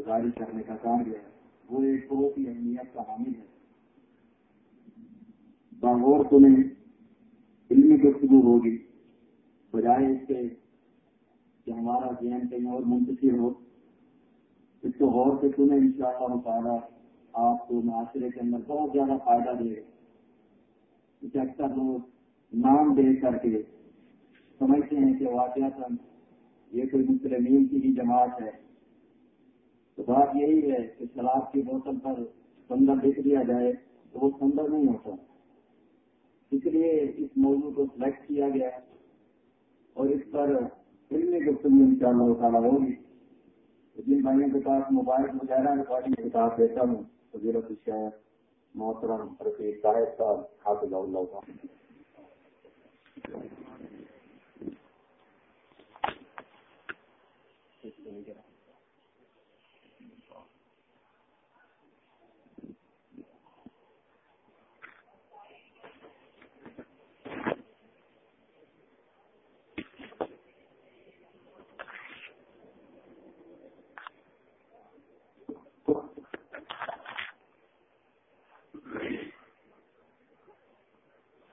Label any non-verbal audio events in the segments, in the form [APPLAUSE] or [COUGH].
گزاری کرنے کا کام جو ہے، وہ ایک بہت ہی اہمیت کا حامل ہے۔ باغور تمہیں علمی گفتگو ہوگی۔ بجائے اس کے کہ ہمارا ذہن کہیں اور منتقل ہو، اس کو غور سے سنیں ان شاء اللہ تعالیٰ آپ کو معاشرے کے اندر بہت زیادہ فائدہ دے۔ گا اکثر لوگ نام دے کر کے سمجھتے ہیں کہ واقعات یہ کوئی مسلمین کی ہی جماعت ہے۔ تو بات یہی ہے کہ شراب کی بوتل پر سندر لکھ دیا جائے تو وہ سندر نہیں ہوتا۔ اس لیے اس موضوع کو سلیکٹ کیا گیا۔ اور اس پر علمی گفتگو ان شاء اللہ تعالیٰ ہوگی۔ جن بھائیوں کے پاس موبائل وغیرہ ریکارڈنگ کے ساتھ دیتا ہوں فضیرت الشہر محترم رفیق صاحب صاحب حافظ اللہ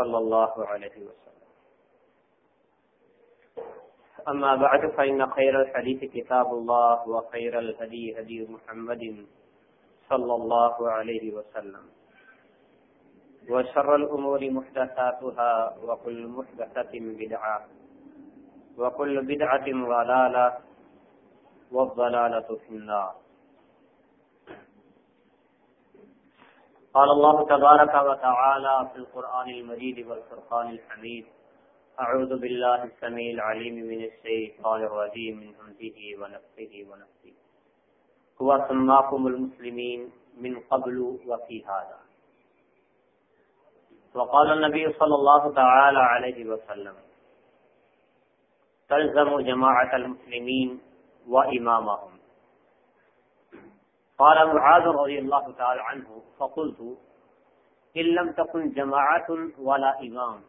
صلى الله عليه وسلم. أما بعد، فإن خير الحديث كتاب الله وخير الهدي هدي محمد صلى الله عليه وسلم. وشر الأمور محدثاتها وكل محدثة بدعة وكل بدعة ضلالة والضلالة في النار. قال الله تبارك وتعالى في القرآن المجيد والفرقان الحميد. أعوذ بالله السميع العليم من الشيطان الرجيم، من همزه ونفسه ونفسه هو سماكم المسلمين من قبل وفي هذا. وقال النبي صلى الله تعالى عليه وسلم، تلزم جماعة المسلمين وإمامهم. قال معاذ رضي الله تعالى عنه، فقلت، إن لم تكن جماعة ولا إمام.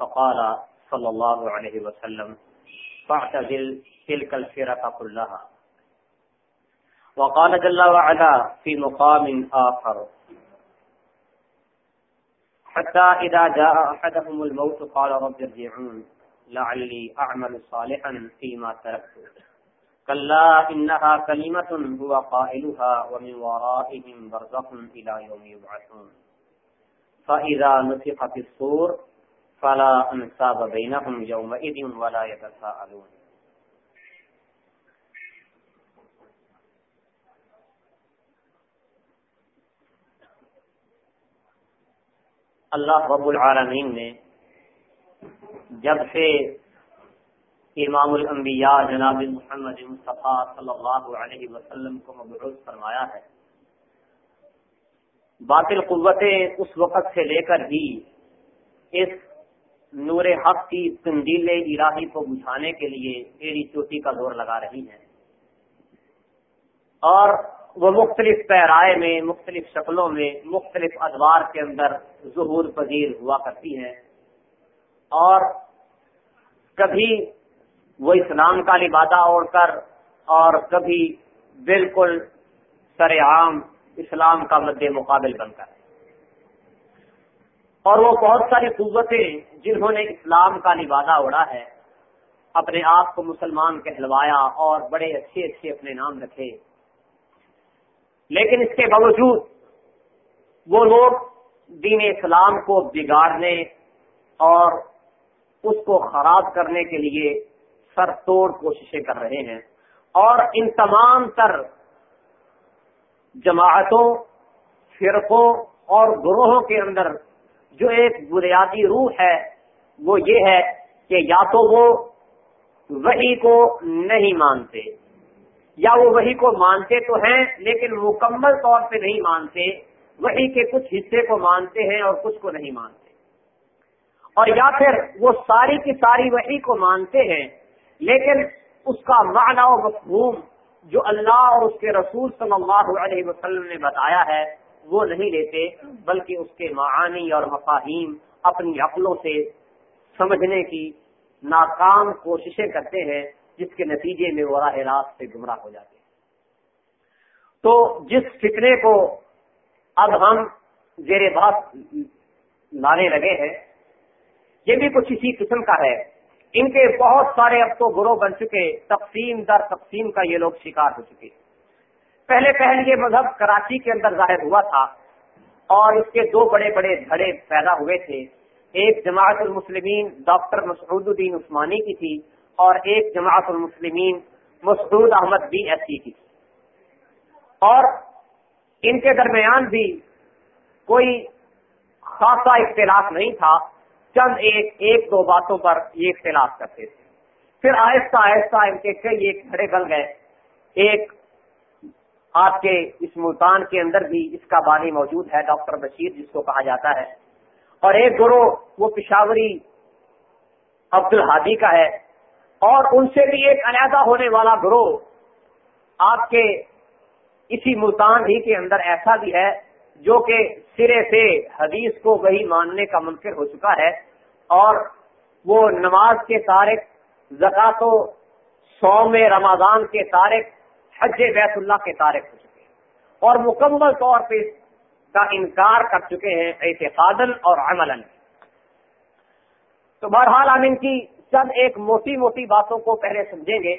فقال صلى الله عليه وسلم، فاعتزل تلك الفرق كلها. وقال جل وعلا في مقام آخر، حتى إذا جاء أحدهم الموت قال رب ارجعون، لعلي أعمل صالحا فيما تركت. كلا إنها كلمة هو قائلها ومن ورائهم إلى يوم يبعثون. فإذا نفق في الصور فلا أنساب بينهم يومئذ ولا يتساءلون. اللہ رب العالمین نے جب سے امام الانبیاء جناب محمد مصطفیٰ صلی اللہ علیہ وسلم کو مبعوث فرمایا ہے۔ باطل قوتیں اس وقت سے لے کر بھی اس نور حق کی تندیل الہی کو بجھانے کے لیے ایڑی چوٹی کا دور لگا رہی ہیں۔ اور وہ مختلف پیرائے میں، مختلف شکلوں میں، مختلف ادوار کے اندر ظہور پذیر ہوا کرتی ہیں۔ اور کبھی وہ اسلام کا لبادہ اوڑھ کر اور کبھی بالکل سر عام اسلام کا مد مقابل بن کر۔ اور وہ بہت ساری قوتیں جنہوں نے اسلام کا لبادہ اڑا ہے، اپنے آپ کو مسلمان کہلوایا اور بڑے اچھے اچھے اپنے نام رکھے۔ لیکن اس کے باوجود وہ لوگ دین اسلام کو بگاڑنے اور اس کو خراب کرنے کے لیے سر توڑ کوششیں کر رہے ہیں۔ اور ان تمام تر جماعتوں، فرقوں اور گروہوں کے اندر جو ایک بنیادی روح ہے، وہ یہ ہے کہ یا تو وہ وہی کو نہیں مانتے، یا وہ وہی کو مانتے تو ہیں لیکن مکمل طور پہ نہیں مانتے وہی کے کچھ حصے کو مانتے ہیں اور کچھ کو نہیں مانتے۔ اور یا پھر وہ ساری کی ساری وہی کو مانتے ہیں لیکن اس کا معنی و مفہوم جو اللہ اور اس کے رسول صلی اللہ علیہ وسلم نے بتایا ہے، وہ نہیں لیتے، بلکہ اس کے معانی اور مفاہیم اپنی عقلوں سے سمجھنے کی ناکام کوششیں کرتے ہیں، جس کے نتیجے میں وہ راہ راست سے گمراہ ہو جاتے ہیں۔ تو جس فکرے کو اب ہم زیر بات لانے لگے ہیں، یہ بھی کچھ اسی قسم کا ہے۔ ان کے بہت سارے اب تو گروہ بن چکے، تقسیم در تقسیم کا یہ لوگ شکار ہو چکے۔ پہلے پہلے یہ مذہب کراچی کے اندر ظاہر ہوا تھا اور اس کے دو بڑے بڑے دھڑے پیدا ہوئے تھے۔ ایک جماعت المسلمین ڈاکٹر مسعود الدین عثمانی کی تھی اور ایک جماعت المسلمین مسعود احمد بی ایسی کی تھی۔ اور ان کے درمیان بھی کوئی خاصا اختلاف نہیں تھا۔ چند ایک ایک دو باتوں پر یہ اختلاف کرتے تھے۔ پھر آہستہ آہستہ ان کے کئی ایک کھڑے بن گئے۔ ایک آپ کے اس ملتان کے اندر بھی اس کا بانی موجود ہے، ڈاکٹر بشیر جس کو کہا جاتا ہے۔ اور ایک گروہ، وہ پشاوری عبد الحادی کا ہے۔ اور ان سے بھی ایک علیحدہ ہونے والا گروہ آپ کے اسی ملتان ہی کے اندر ایسا بھی ہے جو کہ سرے سے حدیث کو وہی ماننے کا منکر ہو چکا ہے اور وہ نماز کے تارک زکات و سوم رمضان کے تارک حج بیت اللہ کے تارک ہو چکے ہیں اور مکمل طور پہ اس کا انکار کر چکے ہیں اعتقادن اور عمل تو بہرحال ہم ان کی چند ایک موٹی موٹی باتوں کو پہلے سمجھیں گے،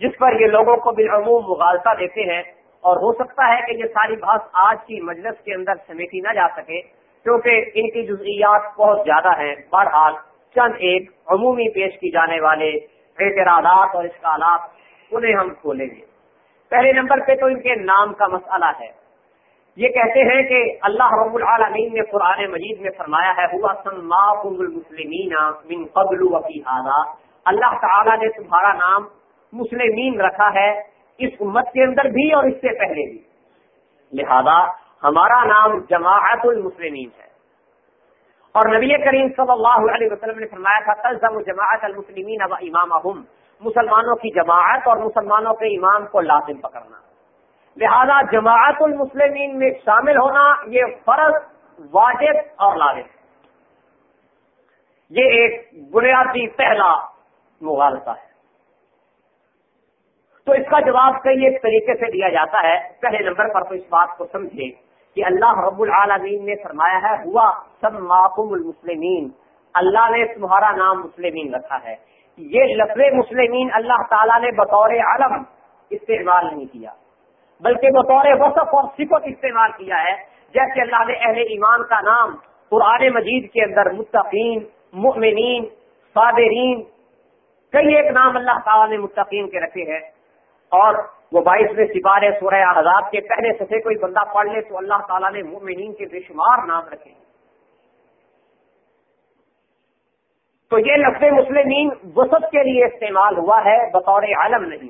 جس پر یہ لوگوں کو بالعموم مغالطہ دیتے ہیں۔ اور ہو سکتا ہے کہ یہ ساری بات آج کی مجلس کے اندر سمیٹی نہ جا سکے، کیونکہ ان کی جزئیات بہت زیادہ ہیں۔ بہرحال، چند ایک عمومی پیش کی جانے والے اعتراضات اور اشکالات انہیں ہم کھولیں گے۔ پہلے نمبر پہ تو ان کے نام کا مسئلہ ہے۔ یہ کہتے ہیں کہ اللہ رب العالمین نے قرآن مجید میں فرمایا ہے، ہوا المسلمین من قبل وفی اللہ تعالیٰ نے تمہارا نام مسلمین رکھا ہے۔ اس امت کے اندر بھی اور اس سے پہلے بھی۔ لہذا ہمارا نام جماعت المسلمین ہے۔ اور نبی کریم صلی اللہ علیہ وسلم نے فرمایا تھا، تلزم جماعت المسلمین اب امام مسلمانوں کی جماعت اور مسلمانوں کے امام کو لازم پکڑنا۔ لہذا جماعت المسلمین میں شامل ہونا یہ فرض واجب اور لازم۔ یہ ایک بنیادی پہلا مغالطہ ہے۔ تو اس کا جواب کئی ایک طریقے سے دیا جاتا ہے۔ پہلے نمبر پر تو اس بات کو سمجھے کہ اللہ رب العالمین نے فرمایا ہے، ہوا سب معقوم المسلمین۔ اللہ نے تمہارا نام مسلمین رکھا ہے۔ یہ لفظ مسلمین اللہ تعالیٰ نے بطور علم استعمال نہیں کیا، بلکہ بطور وصف اور صفت استعمال کیا ہے۔ جیسے اللہ نے اہل ایمان کا نام قرآن مجید کے اندر متقین، مؤمنین، صابرین، کئی ایک نام اللہ تعالیٰ نے متقین کے رکھے ہیں۔ اور وہ بائیس سپارے سورہ آزاد کے پہلے سفے کوئی بندہ پڑھ لے تو اللہ تعالیٰ نے مومنین کے بے شمار نام رکھے۔ تو یہ لفظ مسلمین وسط کے لیے استعمال ہوا ہے، بطور عالم نہیں۔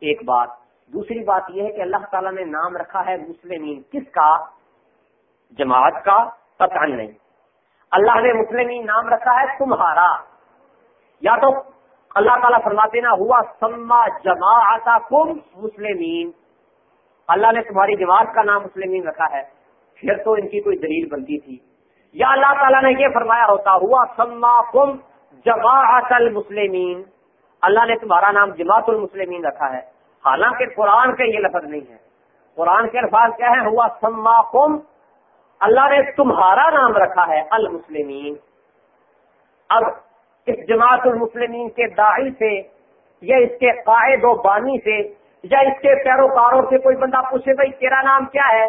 ایک بات، دوسری بات یہ ہے کہ اللہ تعالیٰ نے نام رکھا ہے مسلمین۔ کس کا؟ جماعت کا پتہ نہیں۔ اللہ نے مسلمین نام رکھا ہے تمہارا۔ یا تو اللہ تعالیٰ فرماتے نا، ہوا سما جماعت کم مسلمین۔ اللہ نے تمہاری جماعت کا نام مسلمین رکھا ہے۔ پھر تو ان کی کوئی دلیل بنتی تھی۔ یا اللہ تعالیٰ نے یہ فرمایا ہوتا، ہوا سما کم جماعت المسلمین۔ اللہ نے تمہارا نام جماعت المسلمین رکھا ہے۔ حالانکہ قرآن کے یہ لفظ نہیں ہے۔ قرآن کے الفاظ کیا ہے ہوا سما کم۔ اللہ نے تمہارا نام رکھا ہے المسلمین۔ اب اس جماعت المسلمین کے داعی سے یا اس کے قائد و بانی سے یا اس کے پیروکاروں سے کوئی بندہ پوچھے بھائی تیرا نام کیا ہے؟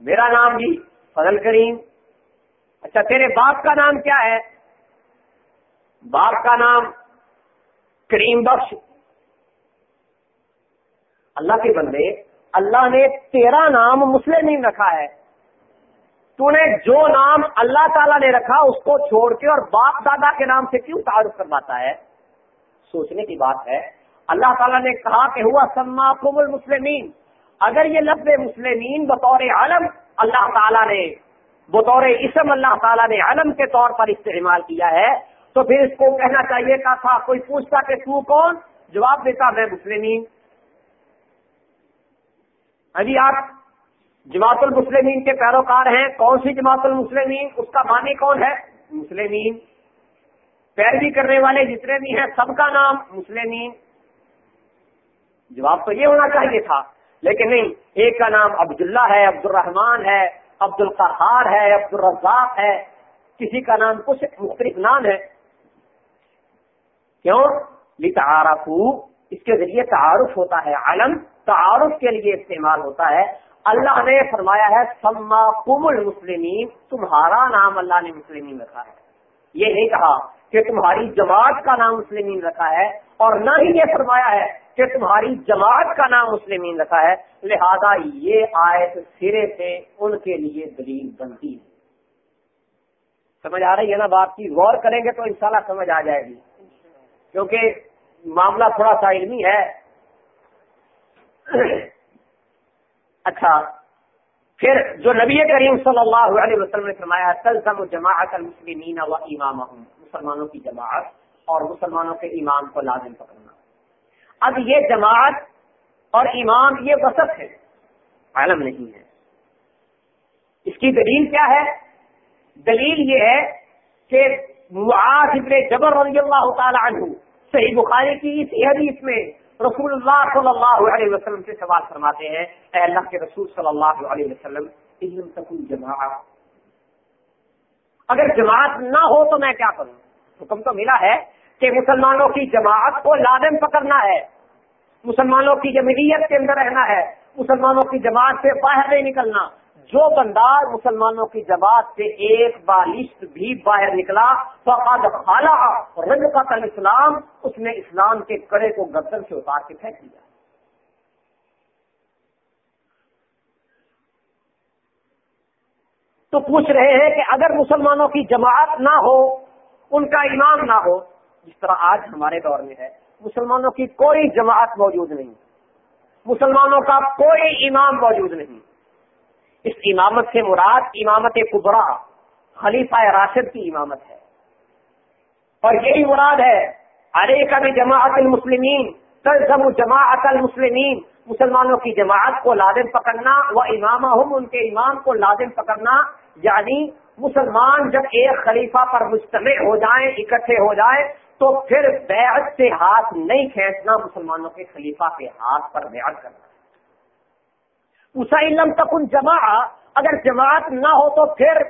میرا نام بھی فضل کریم۔ اچھا تیرے باپ کا نام کیا ہے؟ باپ کا نام کریم بخش۔ اللہ کے بندے، اللہ نے تیرا نام مسلم رکھا ہے۔ تو نے جو نام اللہ تعالیٰ نے رکھا اس کو چھوڑ کے اور باپ دادا کے نام سے کیوں تعارف کرواتا ہے؟ سوچنے کی بات ہے، اللہ تعالیٰ نے کہا کہ ہوا سما قم المسلمین۔ اگر یہ لفظ مسلمین بطور عالم اللہ تعالیٰ نے، بطور اسم اللہ تعالیٰ نے علم کے طور پر استعمال کیا ہے، تو پھر اس کو کہنا چاہیے کا تھا کوئی پوچھتا کہ تو کون؟ جواب دیتا میں مسلمین۔ ابھی آپ جماعت المسلمین کے پیروکار ہیں۔ کون سی جماعت المسلمین؟ اس کا معنی کون ہے؟ مسلمین۔ پیروی کرنے والے جتنے بھی ہیں، سب کا نام مسلمین۔ جواب تو یہ ہونا چاہیے تھا، لیکن نہیں، ایک کا نام عبداللہ ہے عبد الرحمان ہے عبد القہار ہے عبد الرزاق ہے۔ کسی کا نام کچھ مختلف نام ہے۔ کیوں؟ لتعارف اس کے ذریعے تعارف ہوتا ہے، علم تعارف کے لیے استعمال ہوتا ہے۔ اللہ نے فرمایا ہے سما کم المسلمین، تمہارا نام اللہ نے مسلمین رکھا ہے۔ یہ نہیں کہا کہ تمہاری جماعت کا نام مسلمین رکھا ہے اور نہ ہی یہ فرمایا ہے کہ تمہاری جماعت کا نام مسلمین رکھا ہے۔ لہذا یہ آیت سرے سے ان کے لیے دلیل بنتی ہے۔ سمجھ آ رہی ہے نا بات کی؟ غور کریں گے تو انشاءاللہ سمجھ آ جائے گی۔ کیونکہ معاملہ تھوڑا سا علمی ہے۔ اچھا۔ پھر جو نبی کریم صلی اللہ علیہ وسلم نے فرمایا، تلزم جماعت المسلمین و امام مسلمانوں کی جماعت اور مسلمانوں کے امام کو لازم پکڑنا۔ اب یہ جماعت اور امام یہ وسط ہے، عالم نہیں ہے۔ اس کی دلیل کیا ہے؟ دلیل یہ ہے کہ معاذ ابن جبر رضی اللہ تعالی عنہ، صحیح بخاری کی اس حدیث میں رسول اللہ صلی اللہ علیہ وسلم سے سوال فرماتے ہیں، اے اللہ کے رسول صلی اللہ علیہ وسلم علم جماعت اگر جماعت نہ ہو تو میں کیا کروں؟ حکم تو ملا ہے کہ مسلمانوں کی جماعت کو لازم پکڑنا ہے۔ مسلمانوں کی جمعیت کے اندر رہنا ہے۔ مسلمانوں کی جماعت سے باہر نہیں نکلنا۔ جو بندہ مسلمانوں کی جماعت سے ایک بالشت بھی باہر نکلا، فقد خالہ رنگ کا تل اسلام اس نے اسلام کے کڑے کو گردن سے اتار کے پھینک دیا۔ تو پوچھ رہے ہیں کہ اگر مسلمانوں کی جماعت نہ ہو، ان کا امام نہ ہو، جس طرح آج ہمارے دور میں ہے، مسلمانوں کی کوئی جماعت موجود نہیں۔ مسلمانوں کا کوئی امام موجود نہیں۔ اس امامت سے مراد امامت کبرا، خلیفہ راشد کی امامت ہے۔ اور یہی مراد ہے ارے کا بھی جماعت المسلمین، تلزم جماعت المسلمین، مسلمانوں کی جماعت کو لازم پکڑنا وہ امام ہوں ان کے امام کو لازم پکڑنا یعنی مسلمان جب ایک خلیفہ پر مجتمع ہو جائیں، اکٹھے ہو جائیں، تو پھر بیعت سے ہاتھ نہیں کھینچنا، مسلمانوں کے خلیفہ کے ہاتھ پر بیعت کرنا۔ علم تک ان جمع اگر جماعت نہ ہو تو پھر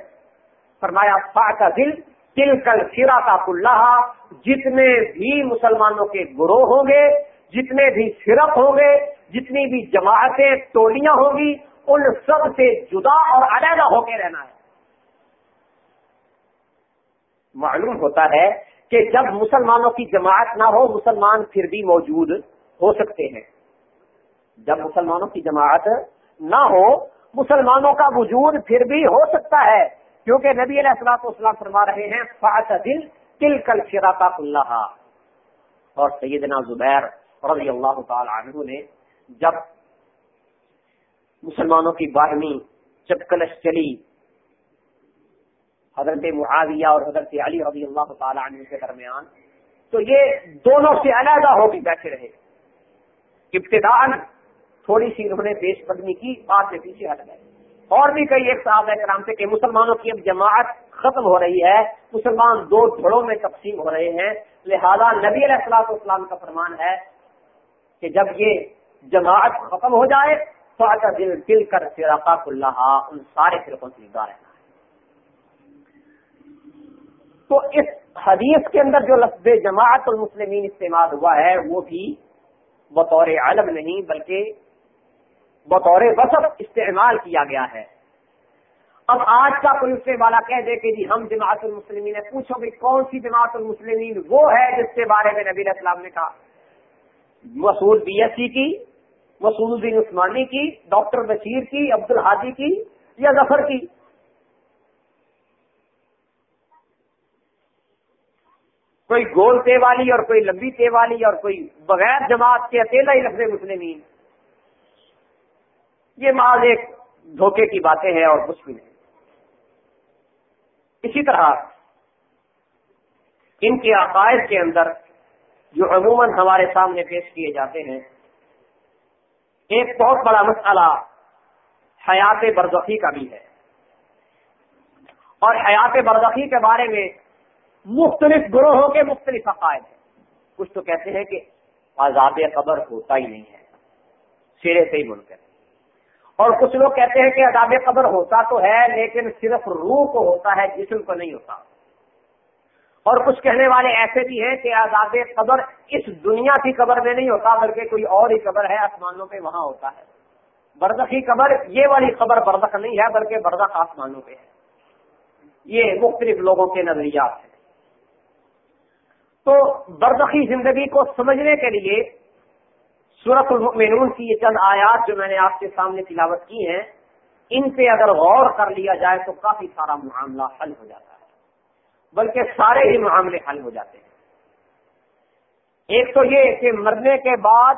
فرمایا فا کا دل تل کل سرا کا کلّہ جتنے بھی مسلمانوں کے گروہ ہوں گے، جتنے بھی فرق ہوں گے، جتنی بھی جماعتیں ٹولیاں ہوں گی، ان سب سے جدا اور علیحدہ ہو کے رہنا ہے۔ معلوم ہوتا ہے کہ جب مسلمانوں کی جماعت نہ ہو، مسلمان پھر بھی موجود ہو سکتے ہیں۔ جب مسلمانوں کی جماعت نہ ہو، مسلمانوں کا وجود پھر بھی ہو سکتا ہے۔ کیونکہ نبی علیہ السلاط اسلام فرما رہے ہیں فاط دل تل کل شراط اللہ اور سیدنا زبیر رضی اللہ تعالی عنہ نے جب مسلمانوں کی باہمی جب کلش چلی، حضرت معاویہ اور حضرت علی رضی اللہ تعالی عنہ کے درمیان، تو یہ دونوں سے علیحدہ ہو کے بیٹھے رہے۔ ابتدان تھوڑی سی انہوں نے پیش قدمی کی بعد میں پیچھے ہٹ گئے۔ اور بھی کئی ایک صاحب کرام سے کہ مسلمانوں کی اب جماعت ختم ہو رہی ہے، مسلمان دو دھڑوں میں تقسیم ہو رہے ہیں۔ لہذا نبی علیہ السلاط اسلام کا فرمان ہے کہ جب یہ جماعت ختم ہو جائے تو اچھا دل دل کر فراق اللہ ان سارے فرقوں سے جدا رہنا ہے۔ تو اس حدیث کے اندر جو لفظ جماعت المسلمین استعمال ہوا ہے، وہ بھی بطور علم نہیں، بلکہ بطور وسط استعمال کیا گیا ہے۔ اب آج کا پولیس والا کہہ دے کہ جی ہم جماعت المسلمین ہے پوچھو بھی کون سی جماعت المسلمین وہ ہے جس کے بارے میں نبی اسلام نے کہا۔ مسعود بی ایس سی کی، مسعود الدین عثمانی کی، ڈاکٹر بشیر کی عبد الحادی کی یا ظفر کی۔ کوئی گول تے والی اور کوئی لمبی تے والی اور کوئی بغیر جماعت کے اکیلا ہی لفظ مسلمین۔ یہ ماض ایک دھوکے کی باتیں ہیں اور کچھ بھی نہیں۔ اسی طرح ان کے عقائد کے اندر جو عموماً ہمارے سامنے پیش کیے جاتے ہیں، ایک بہت بڑا مسئلہ حیات برزخی کا بھی ہے۔ اور حیات برزخی کے بارے میں مختلف گروہوں کے مختلف عقائد ہیں۔ کچھ تو کہتے ہیں کہ عذاب قبر ہوتا ہی نہیں ہے سرے سے ہی منکر اور کچھ لوگ کہتے ہیں کہ عذاب قبر ہوتا تو ہے، لیکن صرف روح کو ہوتا ہے، جسم کو نہیں ہوتا۔ اور کچھ کہنے والے ایسے بھی ہیں کہ عذاب قبر اس دنیا کی قبر میں نہیں ہوتا، بلکہ کوئی اور ہی قبر ہے، آسمانوں پہ وہاں ہوتا ہے۔ بردخی قبر، یہ والی قبر بردخ نہیں ہے، بلکہ بردخ آسمانوں پہ ہے۔ یہ مختلف لوگوں کے نظریات ہیں۔ تو بردخی زندگی کو سمجھنے کے لیے سورت المؤمنون کی یہ چند آیات جو میں نے آپ کے سامنے تلاوت کی ہیں، ان پہ اگر غور کر لیا جائے تو کافی سارا معاملہ حل ہو جاتا ہے۔ بلکہ سارے ہی معاملے حل ہو جاتے ہیں۔ ایک تو یہ کہ مرنے کے بعد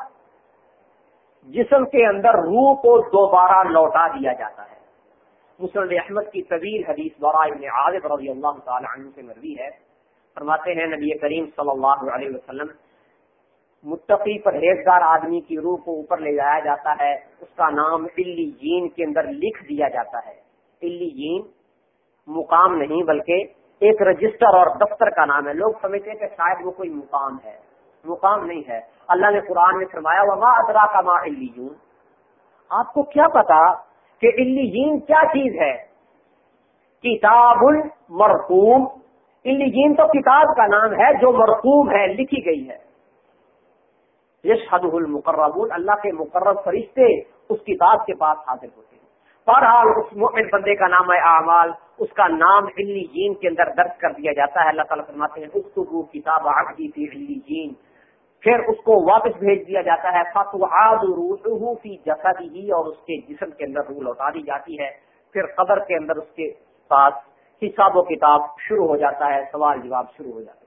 جسم کے اندر روح کو دوبارہ لوٹا دیا جاتا ہے۔ مسلم احمد کی طویل حدیث دورہ ابن عادب رضی اللہ تعالی عنہ سے مروی ہے۔ فرماتے ہیں نبی کریم صلی اللہ علیہ وسلم متقی پرہیزگار آدمی کی روح کو اوپر لے جایا جاتا ہے، اس کا نام علی جین کے اندر لکھ دیا جاتا ہے۔ علی جین مقام نہیں بلکہ ایک رجسٹر اور دفتر کا نام ہے۔ لوگ سمجھتے ہیں کہ شاید وہ کوئی مقام ہے۔ مقام نہیں ہے۔ اللہ نے قرآن میں فرمایا، وما ادرا کا ماں علی جون آپ کو کیا پتا کہ علی جین کیا چیز ہے؟ کتاب المرقوم علی جین تو کتاب کا نام ہے جو مرقوم ہے، لکھی گئی ہے۔ یش حد المقربون، اللہ کے مقرر فرشتے اس کتاب کے پاس حاضر ہوتے ہیں۔ بہرحال اس مومن بندے کا نام ہے اعمال، اس کا نام علی جین کے اندر درج کر دیا جاتا ہے۔ اللہ تعالیٰ فرماتے ہیں، اکتبو کتاب عقدی فی علی جین۔ پھر اس کو واپس بھیج دیا جاتا ہے۔ فتوعاد روحه فی جسدہ اور اس کے جسم کے اندر روح لوٹا دی جاتی ہے۔ پھر قبر کے اندر اس کے پاس حساب و کتاب شروع ہو جاتا ہے، سوال جواب شروع ہو جاتے ہیں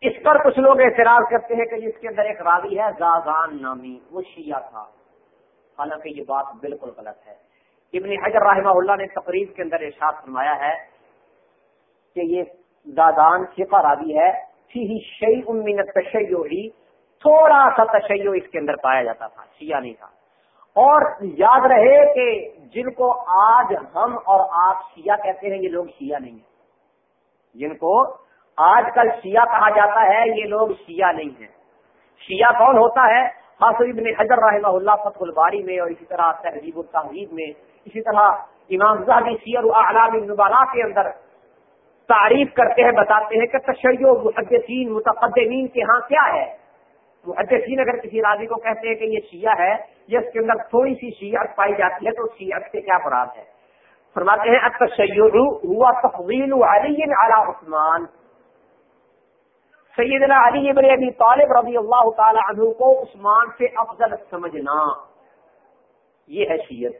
اس پر کچھ لوگ اعتراض کرتے ہیں کہ جس کے اندر ایک راوی ہے، زازان نامی، وہ شیعہ تھا۔ حالانکہ یہ بات بالکل غلط ہے۔ ابن حجر رحمہ اللہ نے تقریب کے اندر ارشاد فرمایا ہے کہ یہ دادان فقہ راوی ہے۔ فی شعی امین تشیعی تھوڑا سا تشیع اس کے اندر پایا جاتا تھا، شیعہ نہیں تھا۔ اور یاد رہے کہ جن کو آج ہم اور آپ شیعہ کہتے ہیں، یہ لوگ شیعہ نہیں ہیں۔ جن کو آج کل شیعہ کہا جاتا ہے، یہ لوگ شیعہ نہیں ہیں۔ شیعہ کون ہوتا ہے؟ حاصل ابن حجر رحمہ اللہ فتح الباری میں اور اسی طرح تہذیب التحرید میں۔ اسی طرح امام زہبی سیر اعلام کے اندر تعریف کرتے ہیں، بتاتے ہیں کہ تشیع محدثین، متقدمین کے ہاں کیا ہے؟ محدثین اگر کسی راضی کو کہتے ہیں کہ یہ شیعہ ہے یا اس کے اندر تھوڑی سی شیعت پائی جاتی ہے، تو شیعت سے کیا مراد ہے؟ فرماتے ہیں التشیع ہوا تفضیل علی علی عثمان۔ سیدنا علی ابن ابی طالب رضی اللہ تعالی عنہ کو عثمان سے افضل سمجھنا۔ یہ ہے شیعت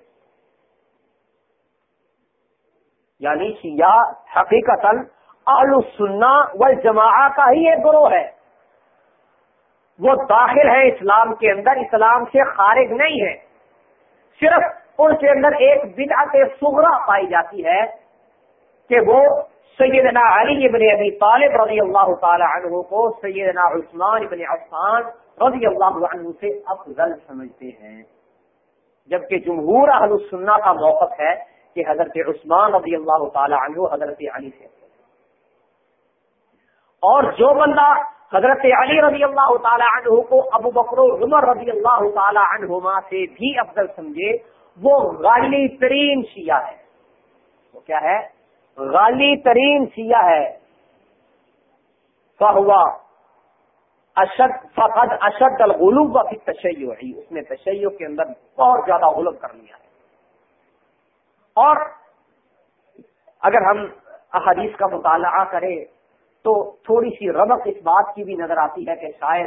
یعنی شیعہ حقیقت اہل السنہ والجماعہ کا ہی ایک گروہ ہے۔ وہ داخل ہے اسلام کے اندر، اسلام سے خارج نہیں ہے۔ صرف ان کے اندر ایک بدعت سغرا پائی جاتی ہے کہ وہ سیدنا علی ابن ابی طالب رضی اللہ تعالی عنہ کو سیدنا عثمان ابن عفان رضی اللہ عنہ سے افضل سمجھتے ہیں۔ جبکہ جمہور اہل السنہ کا موقف ہے کہ حضرت عثمان رضی اللہ تعالی عنہ حضرت علی سے اور جو بندہ حضرت علی رضی اللہ تعالی عنہ کو ابو بکر عمر رضی اللہ تعالی عنہما سے بھی افضل سمجھے، وہ غالی ترین شیعہ ہے۔ وہ کیا ہے؟ غالی ترین شیعہ ہے۔ فہوا اشد، فقد اشد الغلوب کی تشیع ہے اس نے تشیع کے اندر بہت زیادہ غلب کر لیا ہے۔ اور اگر ہم احادیث کا مطالعہ کریں تو تھوڑی سی ربق اس بات کی بھی نظر آتی ہے کہ شاید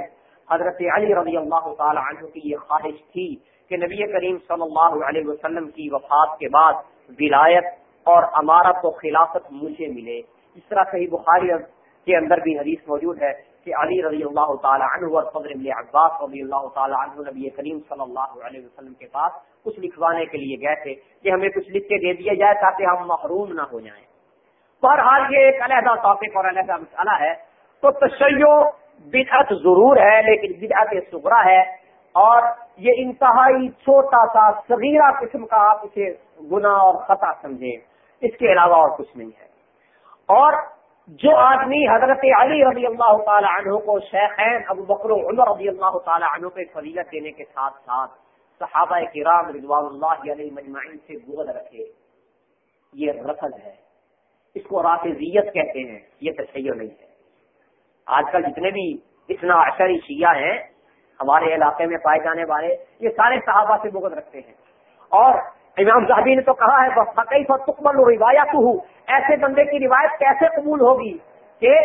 حضرت علی رضی اللہ تعالی عنہ کی یہ خواہش تھی کہ نبی کریم صلی اللہ علیہ وسلم کی وفات کے بعد ولایت اور امارت و خلافت مجھے ملے۔ اس طرح صحیح بخاری کے اندر بھی حدیث موجود ہے کہ علی رضی اللہ تعالیٰ عنہ اور فضر ابن عباس رضی اللہ تعالیٰ عنہ نبی کریم صلی اللہ علیہ وسلم کے پاس کچھ لکھوانے کے لیے گئے تھے کہ ہمیں کچھ لکھ کے دے دیا جائے تاکہ ہم محروم نہ ہو جائیں۔ بہرحال یہ ایک علیحدہ ٹاپک اور علیحدہ مسئلہ ہے۔ تو تشیع بدعت ضرور ہے، لیکن بدعت سبرا ہے۔ اور یہ انتہائی چھوٹا سا صغیرہ قسم کا آپ اسے گناہ اور خطا سمجھیں۔ اس کے علاوہ اور کچھ نہیں ہے۔ اور جو آدمی حضرت علی رضی اللہ تعالی عنہ کو شیخین ابو بکر عمر رضی اللہ تعالی عنہ پہ فضیلت دینے کے ساتھ ساتھ صحابہ کرام رضوان اللہ علیہ مجمعین سے بغض رکھے۔ یہ رسل ہے۔ اس کو رافضیت کہتے ہیں۔ یہ تشیع نہیں ہے۔ آج کل جتنے بھی اتنا عشری شیعہ ہیں، ہمارے علاقے میں پائے جانے والے، یہ سارے صحابہ سے بغض رکھتے ہیں۔ اور امام صاحبی نے تو کہا ہے فقی فتقبل روایات ہوں ایسے بندے کی روایت کیسے قبول ہوگی؟ کہ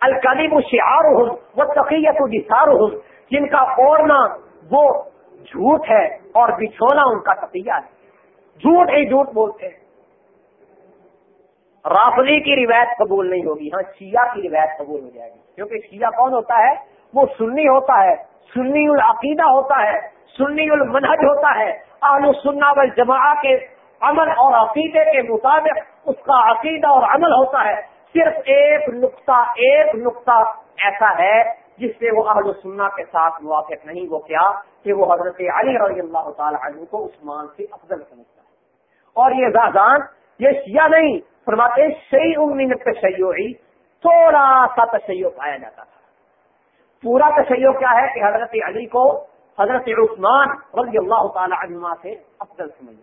الکلیم شعار ہوں وہ تقیت جسار ہوں جن کا اوڑنا وہ جھوٹ ہے اور بچھونا ان کا تقیہ ہے۔ جھوٹ ہی جھوٹ بولتے ہیں۔ رافلی کی روایت قبول نہیں ہوگی۔ ہاں شیعہ کی روایت قبول ہو جائے گی۔ کیونکہ شیعہ کون ہوتا ہے؟ وہ سنی ہوتا ہے۔ سنی العقیدہ ہوتا ہے۔ سنی المنہج ہوتا ہے۔ اہل سننا والجماع کے عمل اور عقیدے کے مطابق اس کا عقیدہ اور عمل ہوتا ہے۔ صرف ایک نقطہ ایک نقطہ ایسا ہے جس سے وہ اہل سننا کے ساتھ موافق نہیں۔ وہ کیا؟ کہ وہ حضرت علی رضی اللہ تعالی عنہ کو عثمان سے افضل سمجھتا ہے۔ اور یہ زازان یہ شیعہ نہیں، فرماتے شی امین تشیعی، تھوڑا سا تشیع پایا جاتا تھا۔ پورا تشیع کیا ہے کہ حضرت علی کو حضرت عثمان رضی اللہ تعالی عنہ سے افضل سمجھنا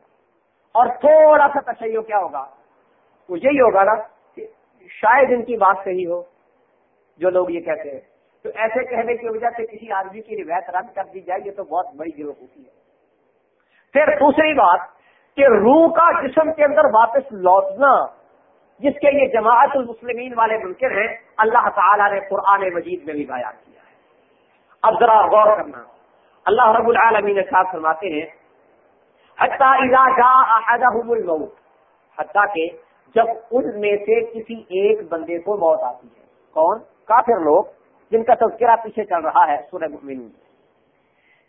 اور تھوڑا سا تشیع کیا ہوگا؟ وہ یہی ہوگا نا کہ شاید ان کی بات صحیح ہو، جو لوگ یہ کہتے ہیں۔ تو ایسے کہنے کی وجہ سے کسی آدمی کی روایت رد کر دی جائے، یہ تو بہت بڑی ضرورت ہوتی ہے۔ پھر دوسری بات کہ روح کا جسم کے اندر واپس لوٹنا، جس کے یہ جماعت المسلمین والے ممکن ہیں، اللہ تعالیٰ نے قرآن مجید میں بھی بیان کیا ہے۔ اب ذرا غور کرنا۔ اللہ رب العالمین صاحب فرماتے ہیں، حتیٰ کہ جب ان میں سے کسی ایک بندے کو موت آتی ہے۔ کون؟ کافر لوگ، جن کا تذکرہ پیچھے چل رہا ہے سورہ مؤمنون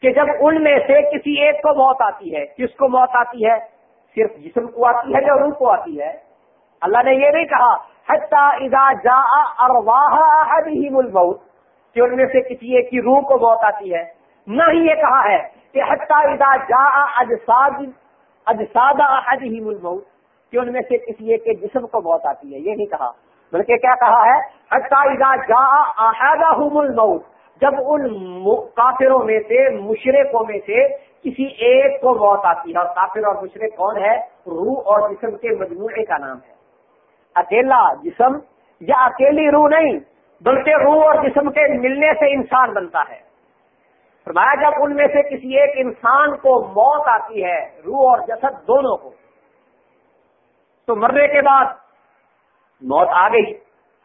کہ جب ان میں سے کسی ایک کو موت آتی ہے، کس کو موت آتی ہے؟ صرف جسم کو آتی ہے یا روح کو آتی ہے؟ اللہ نے یہ نہیں کہا، حتیٰ اذا جا ارواہ احدہم الموت، کہ ان میں سے کسی ایک کی روح کو موت آتی ہے۔ نہ ہی یہ کہا ہے کہ حتیٰ اذا جا اجساد اجساد احدہم الموت، کہ ان میں سے کسی ایک کے جسم کو موت آتی ہے، یہ نہیں کہا۔ بلکہ کیا کہا ہے؟ حتیٰ اذا جا احدہم الموت، جب ان کافروں میں سے مشرقوں میں سے کسی ایک کو موت آتی ہے۔ اور کافر اور مشرق کون ہے؟ روح اور جسم کے مجموعے کا نام ہے۔ اکیلا جسم یا اکیلی روح نہیں، بلکہ روح اور جسم کے ملنے سے انسان بنتا ہے۔ فرمایا جب ان میں سے کسی ایک انسان کو موت آتی ہے، روح اور جسد دونوں کو، تو مرنے کے بعد موت آ گئی۔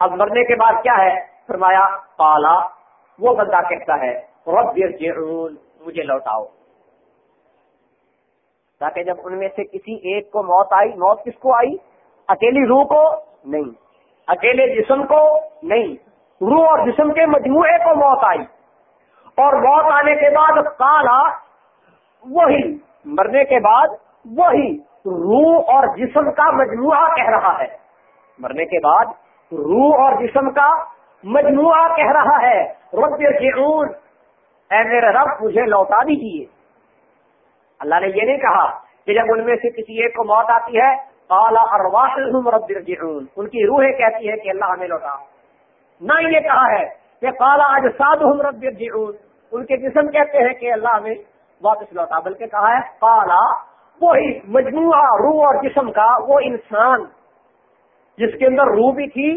اب مرنے کے بعد کیا ہے؟ فرمایا پالا وہ بندہ کہتا ہے، رب مجھے لوٹاؤ۔ تاکہ جب ان میں سے کسی ایک کو موت آئی، موت کس کو آئی؟ اکیلی روح کو نہیں، اکیلے جسم کو نہیں، روح اور جسم کے مجموعے کو موت آئی۔ اور موت آنے کے بعد کالا وہی۔ مرنے کے بعد وہی۔ روح اور جسم کا مجموعہ کہہ رہا ہے۔ مرنے کے بعد روح اور جسم کا مجموعہ کہہ رہا ہے۔ رب جعون اے میرے رب، مجھے لوٹا دیجیے اللہ نے یہ نہیں کہا کہ جب ان میں سے کسی ایک کو موت آتی ہے کالا رب جعون ان کی روحیں کہتی ہے کہ اللہ ہمیں لوٹا۔ نہ یہ کہا ہے۔ کہ کالا آج ساد رب جعون ان کے جسم کہتے ہیں کہ اللہ ہمیں واپس لوٹا، بلکہ کہا ہے کالا وہی مجموعہ روح اور جسم کا وہ انسان، جس کے اندر روح بھی تھی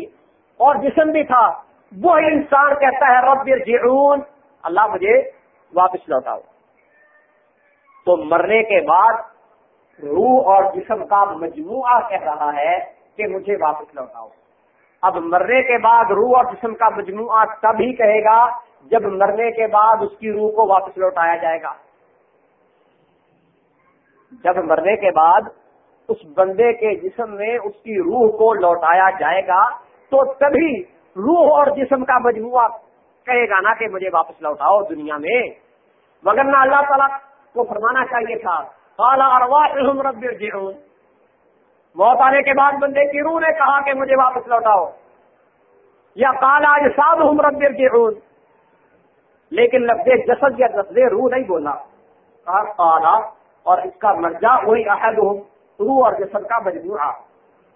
اور جسم بھی تھا وہ انسان کہتا ہے رب جعون اللہ مجھے واپس لوٹاؤ۔ تو مرنے کے بعد روح اور جسم کا مجموعہ کہہ رہا ہے کہ مجھے واپس لوٹاؤ۔ اب مرنے کے بعد روح اور جسم کا مجموعہ تب ہی کہے گا جب مرنے کے بعد اس کی روح کو واپس لوٹایا جائے گا۔ جب مرنے کے بعد اس بندے کے جسم میں اس کی روح کو لوٹایا جائے گا تو تبھی روح اور جسم کا مجموعہ کہے گا نا کہ مجھے واپس لوٹاؤ دنیا میں۔ مگر نہ اللہ تعالیٰ کو فرمانا چاہیے تھا۔ کالا رب موت آنے کے بعد بندے کی روح نے کہا کہ مجھے واپس لوٹاؤ۔ یا کالا صاحب ہم رب لیکن لفظ جسد یا لفظ روح نہیں بولا۔ کالا اور اس کا مرجا وہی عہد روح اور جسد کا مجموعہ۔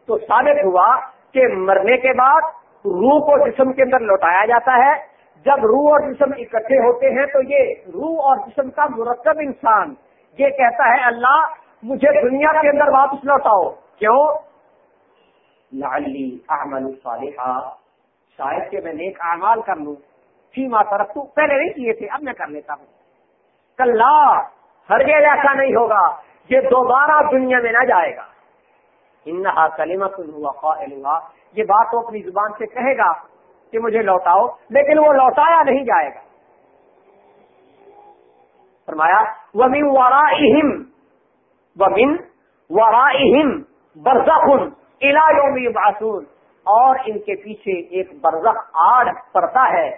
تو ثابت ہوا کہ مرنے کے بعد روح کو جسم کے اندر لوٹایا جاتا ہے۔ جب روح اور جسم اکٹھے ہوتے ہیں تو یہ روح اور جسم کا مرکب انسان، یہ کہتا ہے اللہ، مجھے دنیا کے اندر واپس لوٹاؤ۔ کیوں؟ لالی احمد صالحہ شاید کہ میں نیک اعمال کر لوں۔ فی ماں طرف تو پہلے نہیں کیے تھے، اب میں کر لیتا ہوں۔ کل ہر ایسا نہیں ہوگا یہ دوبارہ دنیا میں نہ جائے گا۔ انہا کلیمت ہوا یہ بات وہ اپنی زبان سے کہے گا کہ مجھے لوٹاؤ، لیکن وہ لوٹایا نہیں جائے گا۔ فرمایا، ومن ورائہم ومن ورائہم برزخن الى یوم یبعثون، اور ان کے پیچھے ایک برزخ آڑ پڑتا ہے،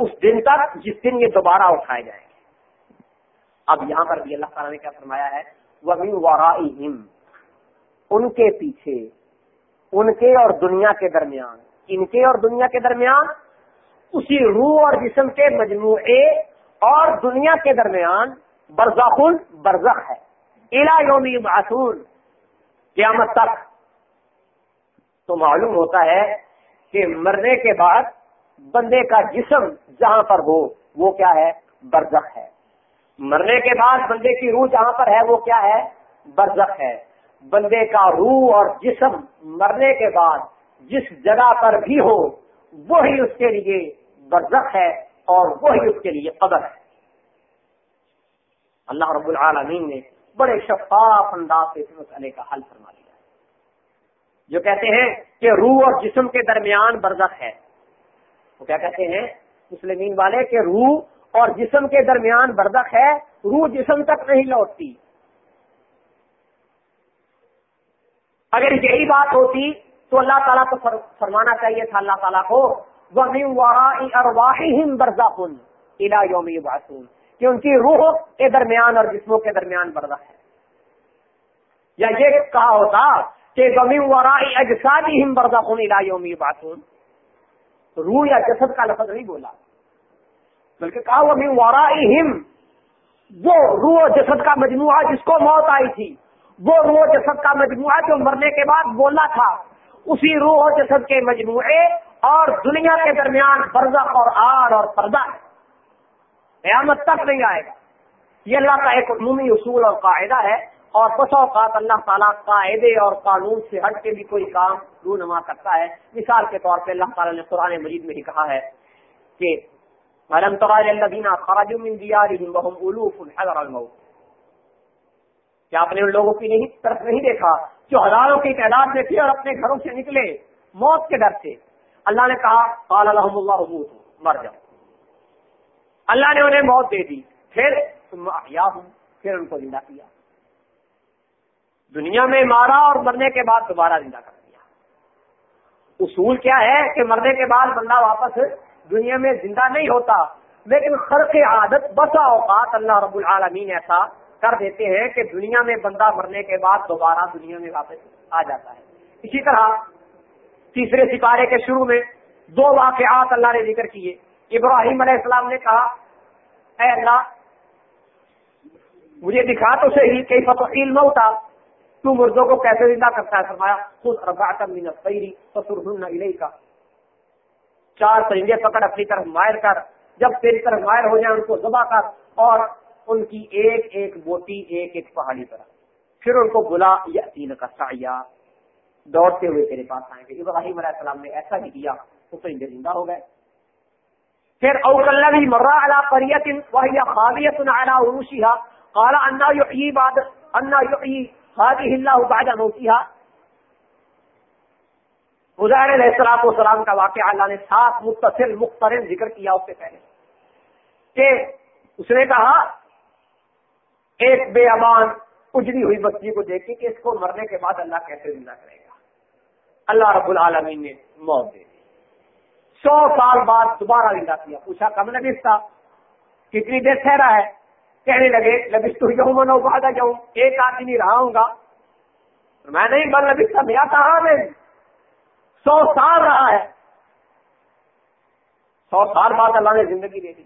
اس دن تک جس دن یہ دوبارہ اٹھائے جائیں گے۔ اب یہاں پر بھی اللہ تعالیٰ نے کیا فرمایا ہے، ومن ورائہم ان کے پیچھے، ان کے اور دنیا کے درمیان۔ ان کے اور دنیا کے درمیان، اسی روح اور جسم کے مجموعے اور دنیا کے درمیان برزاخن برزخ ہے۔ الا یومی معصول قیامت تک۔ تو معلوم ہوتا ہے کہ مرنے کے بعد بندے کا جسم جہاں پر ہو، وہ کیا ہے؟ برزخ ہے۔ مرنے کے بعد بندے کی روح جہاں پر ہے، وہ کیا ہے؟ برزخ ہے۔ بندے کا روح اور جسم مرنے کے بعد جس جگہ پر بھی ہو، وہی اس کے لیے برزخ ہے اور وہی اس کے لیے قدر ہے۔ اللہ رب العالمین نے بڑے شفاف انداز سے اس مسئلے کا حل فرما لیا جو کہتے ہیں کہ روح اور جسم کے درمیان برزخ ہے۔ وہ کیا کہتے ہیں؟ مسلمین والے کہ روح اور جسم کے درمیان برزخ ہے، روح جسم تک نہیں لوٹتی۔ اگر یہی بات ہوتی تو اللہ تعالیٰ کو فرمانا چاہیے تھا اللہ تعالیٰ کو الا یوم کہ ان کی روح کے درمیان اور جسموں کے درمیان بردا ہے۔ یا یہ کہا ہوتا کہ غمی ورائی اجسادی ہم بردا خون الا یوم روح یا جسد کا لفظ نہیں بولا، بلکہ کہا وہ ورائی ہم وہ روح و جسد کا مجموعہ جس کو موت آئی تھی، وہ روح و جسد کا مجموعہ جو مرنے کے بعد بولا تھا، اسی روح و جسد کے مجموعے اور دنیا کے درمیان برزخ اور آر اور پردہ ہے۔ قیامت تک نہیں آئے گا۔ یہ اللہ کا ایک عمومی اصول اور قاعدہ ہے اور بس اوقات اللہ تعالیٰ قاعدے اور قانون سے ہٹ کے بھی کوئی کام رونما کرتا ہے۔ مثال کے طور پہ اللہ تعالیٰ نے قرآن مجید میں ہی کہا ہے کہ خراج الموت کیا آپ نے ان لوگوں کی نہیں طرف نہیں دیکھا جو ہزاروں کی تعداد میں تھے اور اپنے گھروں سے نکلے موت کے ڈر سے؟ اللہ نے کہا، قال اللہ مر جاؤ۔ اللہ نے انہیں موت دے دی۔ پھر ہوں پھر ان کو زندہ کیا۔ دنیا میں مارا اور مرنے کے بعد دوبارہ زندہ کر دیا۔ اصول کیا ہے کہ مرنے کے بعد بندہ واپس دنیا میں زندہ نہیں ہوتا، لیکن خرق عادت بسا اوقات اللہ رب العالمین ایسا کر دیتے ہیں کہ دنیا میں بندہ مرنے کے بعد دوبارہ دنیا میں واپس آ جاتا ہے۔ اسی طرح تیسرے سپارے کے شروع میں دو واقعات اللہ نے ذکر کیے۔ ابراہیم علیہ السلام نے کہا، اے اللہ، مجھے دکھا تو صحیح کئی فتح علم ہوتا تو مردوں کو کیسے زندہ کرتا ہے؟ فرمایا خود اربا من کا چار پرندے پکڑ اپنی طرف مائر کر، جب تیری طرف مائر ہو جائے ان کو ذبح کر اور ان کی ایک ایک بوٹی، ایک ایک پہاڑی پر پھر ان کو بلا یا تین کا سایہ دوڑتے ہوئے تیرے پاس آئیں گے۔ ابراہیم علیہ السلام نے ایسا ہی کیا تو پرندے زندہ ہو گئے۔ پھر اوکل بھی مرا پریت وہی خاویت اعلیٰ عروشیہ قال انا یحیی بعد انا یحیی هذه الله بعد موتها حضیر علیہ السلام والسلام کا واقعہ اللہ نے سات متصل مخترن ذکر کیا اس سے پہلے۔ کہ اس نے کہا، ایک بے امان اجڑی ہوئی بچی کو دیکھی کہ اس کو مرنے کے بعد اللہ کیسے زندہ کرے گا؟ اللہ رب العالمین نے موت دے سو سال بعد دوبارہ زندہ کیا پوچھا کب لبس تھا؟ کتنی دیر ٹھہرا ہے؟ کہنے لگے لبس تو جاؤں میں بعد جاؤں ایک آدمی رہا ہوں گا۔ میں نہیں، بل لبس تھا میرا کہاں میں سو سال رہا ہے۔ سو سال بعد اللہ نے زندگی دے دی۔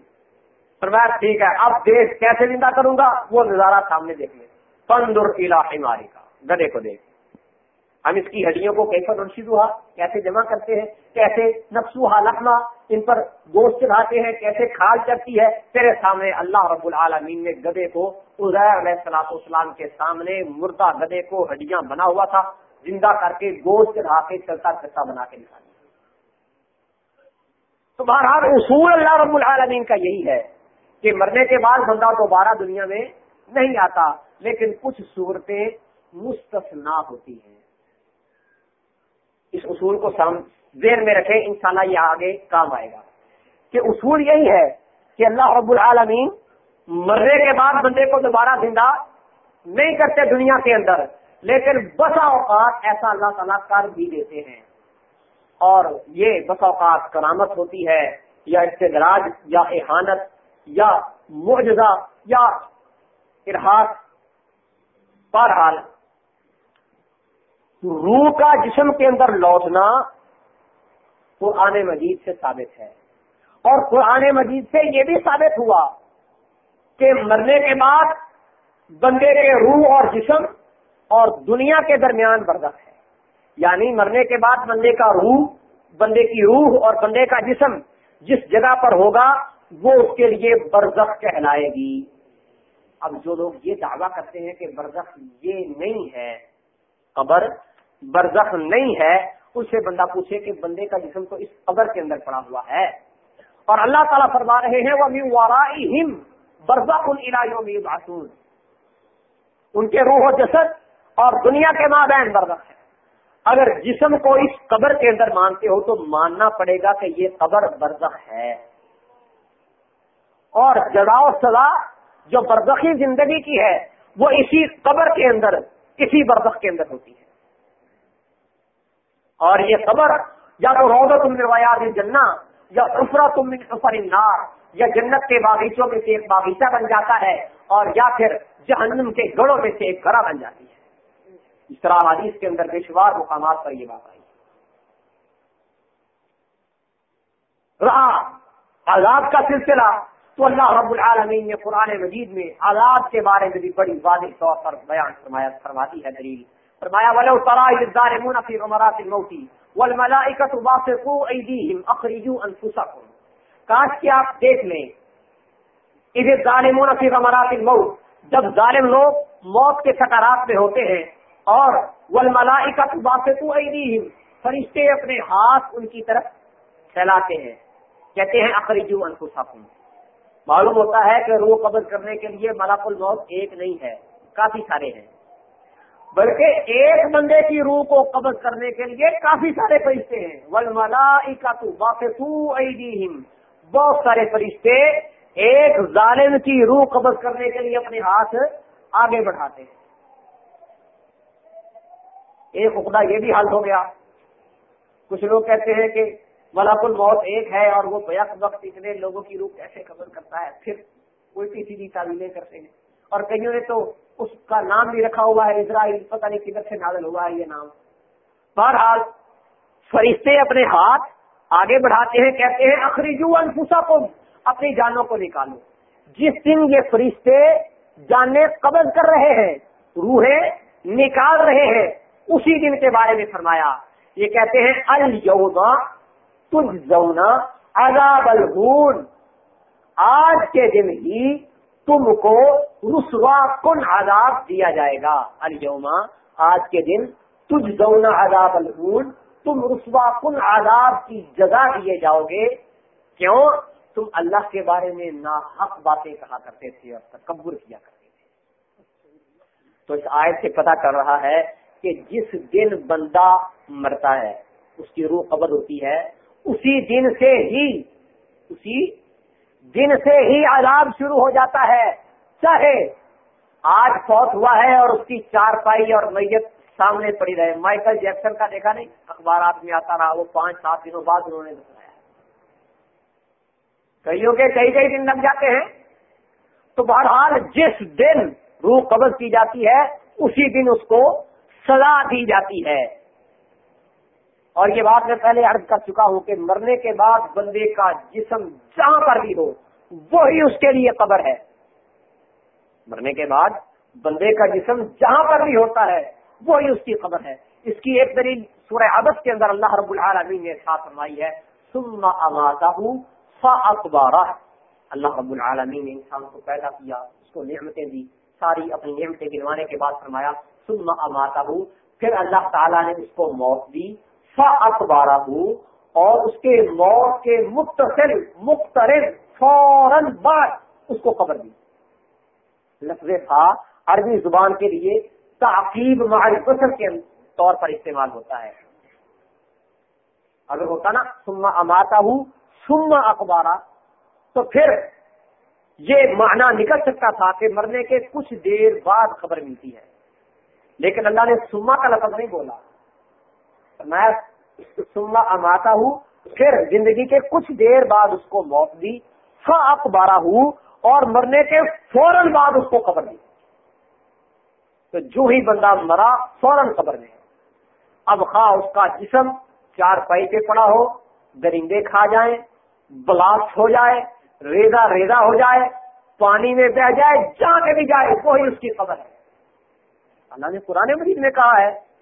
فرمایا، ٹھیک ہے، اب دیش کیسے زندہ کروں گا؟ وہ نظارہ سامنے دیکھ لیں تندر علاقے ماری کا گدے کو دیکھ۔ ہم اس کی ہڈیوں کو کیسے رشید ہوا کیسے جمع کرتے ہیں، کیسے نفسوہا لکھنا ان پر گوشت چڑھاتے ہیں، کیسے کھال چڑھتی ہے۔ تیرے سامنے اللہ رب العالمین نے گدے کو علیہ السلاط اسلام کے سامنے مردہ گدے کو ہڈیاں بنا ہوا تھا، زندہ کر کے گوشت چڑھا کے چلتا چلتا بنا کے نکال تو بہرحال اصول اللہ رب العالمین کا یہی ہے کہ مرنے کے بعد بندہ دوبارہ دنیا میں نہیں آتا، لیکن کچھ صورتیں مستثنا ہوتی ہیں۔ اس اصول کو سام دیر میں رکھے انشاءاللہ یہ آگے کام آئے گا۔ کہ اصول یہی ہے کہ اللہ رب العالمین مرنے کے بعد بندے کو دوبارہ زندہ نہیں کرتے دنیا کے اندر، لیکن بسا اوقات ایسا اللہ تعالیٰ کر بھی دیتے ہیں۔ اور یہ بسا اوقات کرامت ہوتی ہے، یا استدراج، یا احانت، یا معجزہ، یا ارحاس بہرحال روح کا جسم کے اندر لوٹنا قرآن مجید سے ثابت ہے۔ اور قرآن مجید سے یہ بھی ثابت ہوا کہ مرنے کے بعد بندے کے روح اور جسم اور دنیا کے درمیان برزخ ہے۔ یعنی مرنے کے بعد بندے کا روح، بندے کی روح اور بندے کا جسم جس جگہ پر ہوگا وہ اس کے لیے برزخ کہلائے گی۔ اب جو لوگ یہ دعویٰ کرتے ہیں کہ برزخ یہ نہیں ہے، قبر برزخ نہیں ہے، اس سے بندہ پوچھے کہ بندے کا جسم تو اس قبر کے اندر پڑا ہوا ہے۔ اور اللہ تعالیٰ فرما رہے ہیں وہ برزخ ان ان کے روح و جسد اور دنیا کے ماں بہن برزخ ہے۔ اگر جسم کو اس قبر کے اندر مانتے ہو تو ماننا پڑے گا کہ یہ قبر برزخ ہے۔ اور جزا و سزا جو برزخی زندگی کی ہے، وہ اسی قبر کے اندر کسی برزخ کے اندر ہوتی ہے۔ اور یہ قبر، یا تو روزہ تم نے جنا یا افرا تم افر نار یا جنت کے باغیچوں میں سے ایک باغیچہ بن جاتا ہے، اور یا پھر جہنم کے گڑوں میں سے ایک گڑا بن جاتی ہے۔ اس طرح حدیث کے اندر بےشوار مقامات پر یہ بات آئی۔ رہا، عذاب کا سلسلہ، تو اللہ رب العالمین نے قرآن مجید میں آزاد کے بارے میں بھی بڑی واضح طور پر بیان فرمایا، فرماتی ہے دلیل۔ فرمایا، ولو ترى الظالمون في غمرات الموت والملائكه باسطوا ايديهم اخرجوا انفسكم کاش کہ آپ دیکھ لیں اذ الظالمون في غمرات الموت، جب ظالم لوگ موت کے سکرات میں ہوتے ہیں اور والملائکہ باسطوا ايديهم فرشتے اپنے ہاتھ ان کی طرف پھیلاتے ہیں۔ کہتے ہیں اخرجوا انفسکم معلوم ہوتا ہے کہ روح قبض کرنے کے لیے ملاق الموت ایک نہیں ہے، کافی سارے ہیں۔ بلکہ ایک بندے کی روح کو قبض کرنے کے لیے کافی سارے فرشتے ہیں۔ ول بہت سارے فرشتے ایک ظالم کی روح قبض کرنے کے لیے اپنے ہاتھ آگے بڑھاتے ہیں۔ ایک عقدہ یہ بھی حل ہو گیا۔ کچھ لوگ کہتے ہیں کہ ملاق الموت ایک ہے اور وہ بیک وقت اتنے لوگوں کی روح کیسے قبض کرتا ہے؟ پھر کوئی سیدھی تعلیمیں کرتے ہیں۔ اور کئیوں نے تو اس کا نام بھی رکھا ہوا ہے اسرائیل، پتہ نہیں کدھر سے نازل ہوا ہے یہ نام۔ بہرحال، فرشتے اپنے ہاتھ آگے بڑھاتے ہیں، کہتے ہیں، اخریجو انفسا کو اپنی جانوں کو نکالو۔ جس دن یہ فرشتے جانے قبض کر رہے ہیں، روحیں نکال رہے ہیں، اسی دن کے بارے میں فرمایا۔ یہ کہتے ہیں الما تجزونا عذاب الہون۔ آج کے دن ہی تم کو رسوا کن عذاب دیا جائے گا۔ الما آج کے دن تجھ زونا عذاب الہون تم رسوا کن عذاب کی جگہ دیے جاؤ گے۔ کیوں؟ تم اللہ کے بارے میں ناحق باتیں کہا کرتے تھے اور تکبر کیا کرتے تھے۔ تو اس آیت سے پتا کر رہا ہے کہ جس دن بندہ مرتا ہے، اس کی روح قبر ہوتی ہے، اسی دن سے ہی، اسی دن سے ہی عذاب شروع ہو جاتا ہے۔ چاہے آج فوت ہوا ہے اور اس کی چار پائی اور میت سامنے پڑی رہے۔ مائیکل جیکسن کا دیکھا نہیں؟ اخبارات میں آتا رہا، وہ پانچ سات دنوں بعد انہوں نے بتایا۔ کئیوں کے کئی کئی دن لگ جاتے ہیں۔ تو بہرحال جس دن روح قبض کی جاتی ہے، اسی دن اس کو سزا دی جاتی ہے۔ اور یہ بات میں پہلے عرض کر چکا ہوں کہ مرنے کے بعد بندے کا جسم جہاں پر بھی ہو، وہی اس کے لیے قبر ہے۔ مرنے کے بعد بندے کا جسم جہاں پر بھی ہوتا ہے، وہی اس کی قبر ہے۔ اس کی ایک دلیل سورہ عبس کے اندر اللہ رب العالمین نے ساتھ فرمائی ہے سما اماتا ہوں اخبارہ اللہ رب العالمین نے انسان کو پیدا کیا، اس کو نعمتیں دی، ساری اپنی نعمتیں گنوانے کے بعد فرمایا سما اماتا ہوں پھر اللہ تعالیٰ نے اس کو موت دی۔ اخبارہ اور اس کے موت کے مختصر مختلف فوراً بعد اس کو خبر دی۔ لفظ تھا عربی زبان کے لیے تعقیب معرفت کے طور پر استعمال ہوتا ہے۔ اگر ہوتا نا سما اماتا ہوں سما اخبارہ تو پھر یہ معنی نکل سکتا تھا کہ مرنے کے کچھ دیر بعد خبر ملتی ہے۔ لیکن اللہ نے سما کا لفظ نہیں بولا۔ میں سما اماتا ہوں پھر زندگی کے کچھ دیر بعد اس کو موت دی اخبارہ ہوں اور مرنے کے فوراً بعد اس کو خبر دی۔ تو جو ہی بندہ مرا، فوراً خبر میں۔ اب خواہ اس کا جسم چار پائی پہ پڑا ہو، درندے کھا جائیں، بلاسٹ ہو جائے ریزا ریزا ہو جائے، پانی میں بہ جائے جہاں کے بھی جائے، وہی اس کی خبر ہے۔ اللہ نے پرانے مریض میں کہا ہے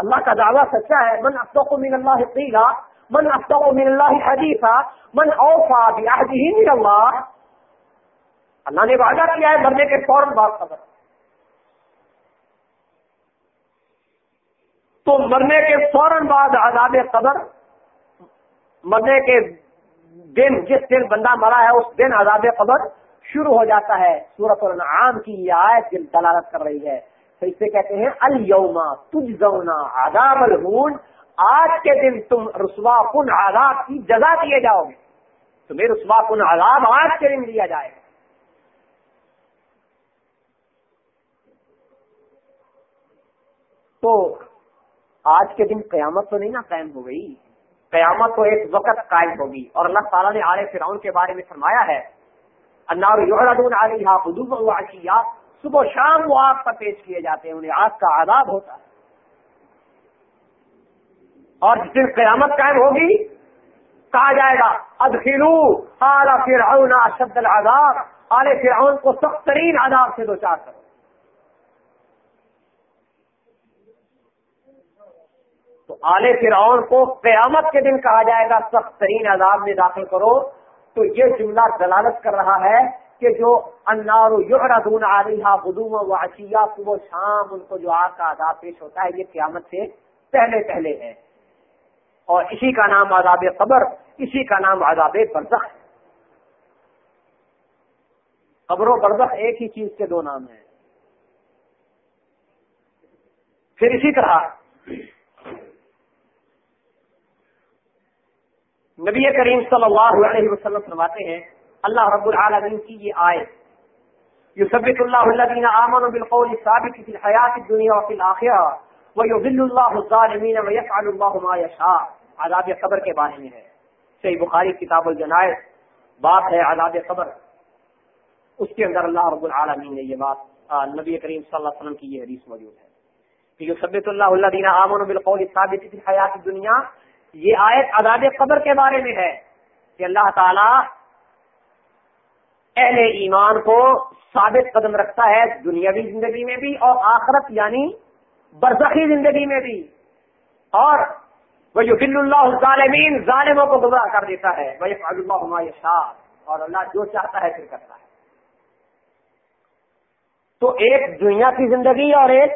اللہ کا دعویٰ سچا ہے، من افطو من اللہ قیلا، من افطو من اللہ حدیثہ من اوفا بھی من اللہ۔ اللہ نے وعدہ کیا ہے، مرنے کے فوراً بعد خبر۔ تو مرنے کے فوراً بعد عذاب قبر، مرنے کے دن، جس دن بندہ مرا ہے، اس دن عذاب قبر شروع ہو جاتا ہے۔ سورت الانعام کی یہ آیت دلالت کر رہی ہے۔ تو اسے کہتے ہیں الما تج زونا آداب الہون آج کے دن تم رسوا کن آزاد کی جگہ دیے جاؤ گے۔ تمہیں رسوا کن آزاد آج کے دن دیا جائے گا۔ تو آج کے دن قیامت تو نہیں نا قائم ہو گئی۔ قیامت تو ایک وقت قائم ہوگی۔ اور اللہ تعالیٰ نے آل فرعون کے بارے میں فرمایا ہے انار صبح شام وہ آگ پر پیش کیے جاتے ہیں، انہیں آگ کا عذاب ہوتا ہے۔ اور جس دن قیامت قائم ہوگی، کہا جائے گا، ادخلو آل فرعون اشد العذاب، آل فرعون کو سخت ترین عذاب سے دو چار کرو۔ تو آل فرعون کو قیامت کے دن کہا جائے گا، سخت ترین عذاب میں داخل کرو۔ تو یہ جملہ دلالت کر رہا ہے کہ جو انار یحردون علیہ بدوم و اشیا صبح شام، ان کو جو آگ کا عذاب پیش ہوتا ہے، یہ قیامت سے پہلے پہلے ہے۔ اور اسی کا نام عذاب قبر، اسی کا نام عذاب برزخ ہے۔ قبر و برزخ ایک ہی چیز کے دو نام ہیں۔ پھر اسی طرح نبی کریم صلی اللہ علیہ وسلم فرماتے ہیں اللہ رب العالمین کی یہ آئے يثبت الله الذين آمنوا بالقول الثابت في الحياة الدنيا وفي الآخرة ويذل الله الظالمين ويفعل الله ما يشاء عذاب قبر کے بارے میں ہے. صحیح بخاری کتاب الجنائز. بات ہے عذاب قبر اس کے اندر اللہ رب العالمین نے یہ بات نبی کریم صلی اللہ علیہ وسلم کی یہ حدیث موجود ہے. کہ يثبت الله الذين آمنوا بالقول الثابت في الحياة الدنيا یہ آیت عذاب قبر کے بارے میں ہے کہ اللہ تعالی اہل ایمان کو ثابت قدم رکھتا ہے دنیاوی زندگی میں بھی اور آخرت یعنی برزخی زندگی میں بھی۔ اور وہ بل اللہ ظالمین ظالموں کو گمراہ کر دیتا ہے۔ وہ اللہ شاہ اور اللہ جو چاہتا ہے پھر کرتا ہے۔ تو ایک دنیا کی زندگی اور ایک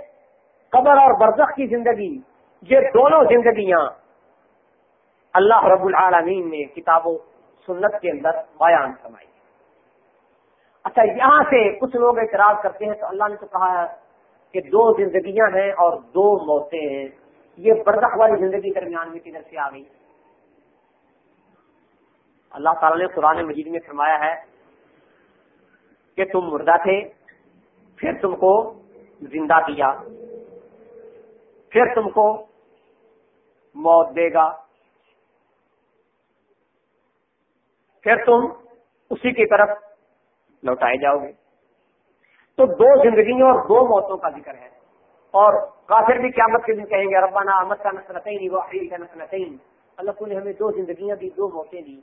قبر اور برزخ کی زندگی، یہ دونوں زندگیاں اللہ رب العالمین نے کتاب و سنت کے اندر بیان فرمائی۔ اچھا یہاں سے کچھ لوگ اعتراض کرتے ہیں، تو اللہ نے تو کہا ہے کہ دو زندگیاں ہیں اور دو موتیں ہیں۔ یہ بردخ والی زندگی درمیان میں کدھر سے آ گئی؟ اللہ تعالیٰ نے قرآن مجید میں فرمایا ہے کہ تم مردہ تھے، پھر تم کو زندہ کیا، پھر تم کو موت دے گا، پھر تم اسی کی طرف لوٹائے جاؤ گے۔ تو دو زندگیوں اور دو موتوں کا ذکر ہے۔ اور کافر بھی قیامت کے دن کہیں گے ربانہ احمد کا نسل وہ کا نسل اللہ کو نے ہمیں دو زندگیاں دی، دو موتیں دی۔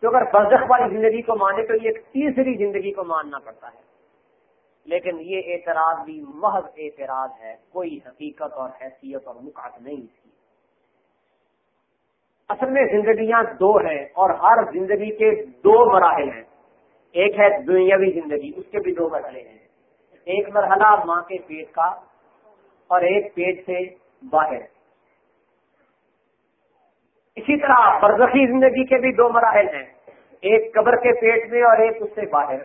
تو اگر برزخ والی زندگی کو مانے تو یہ ایک تیسری زندگی کو ماننا پڑتا ہے۔ لیکن یہ اعتراض بھی محض اعتراض ہے، کوئی حقیقت اور حیثیت اور مقاط نہیں اس کی اصل میں زندگیاں دو ہیں اور ہر زندگی کے دو مراحل ہیں۔ ایک ہے دنیاوی زندگی، اس کے بھی دو مرحلے ہیں۔ ایک مرحلہ ماں کے پیٹ کا اور ایک پیٹ سے باہر۔ اسی طرح برزخی زندگی کے بھی دو مراحل ہیں۔ ایک قبر کے پیٹ میں اور ایک اس سے باہر۔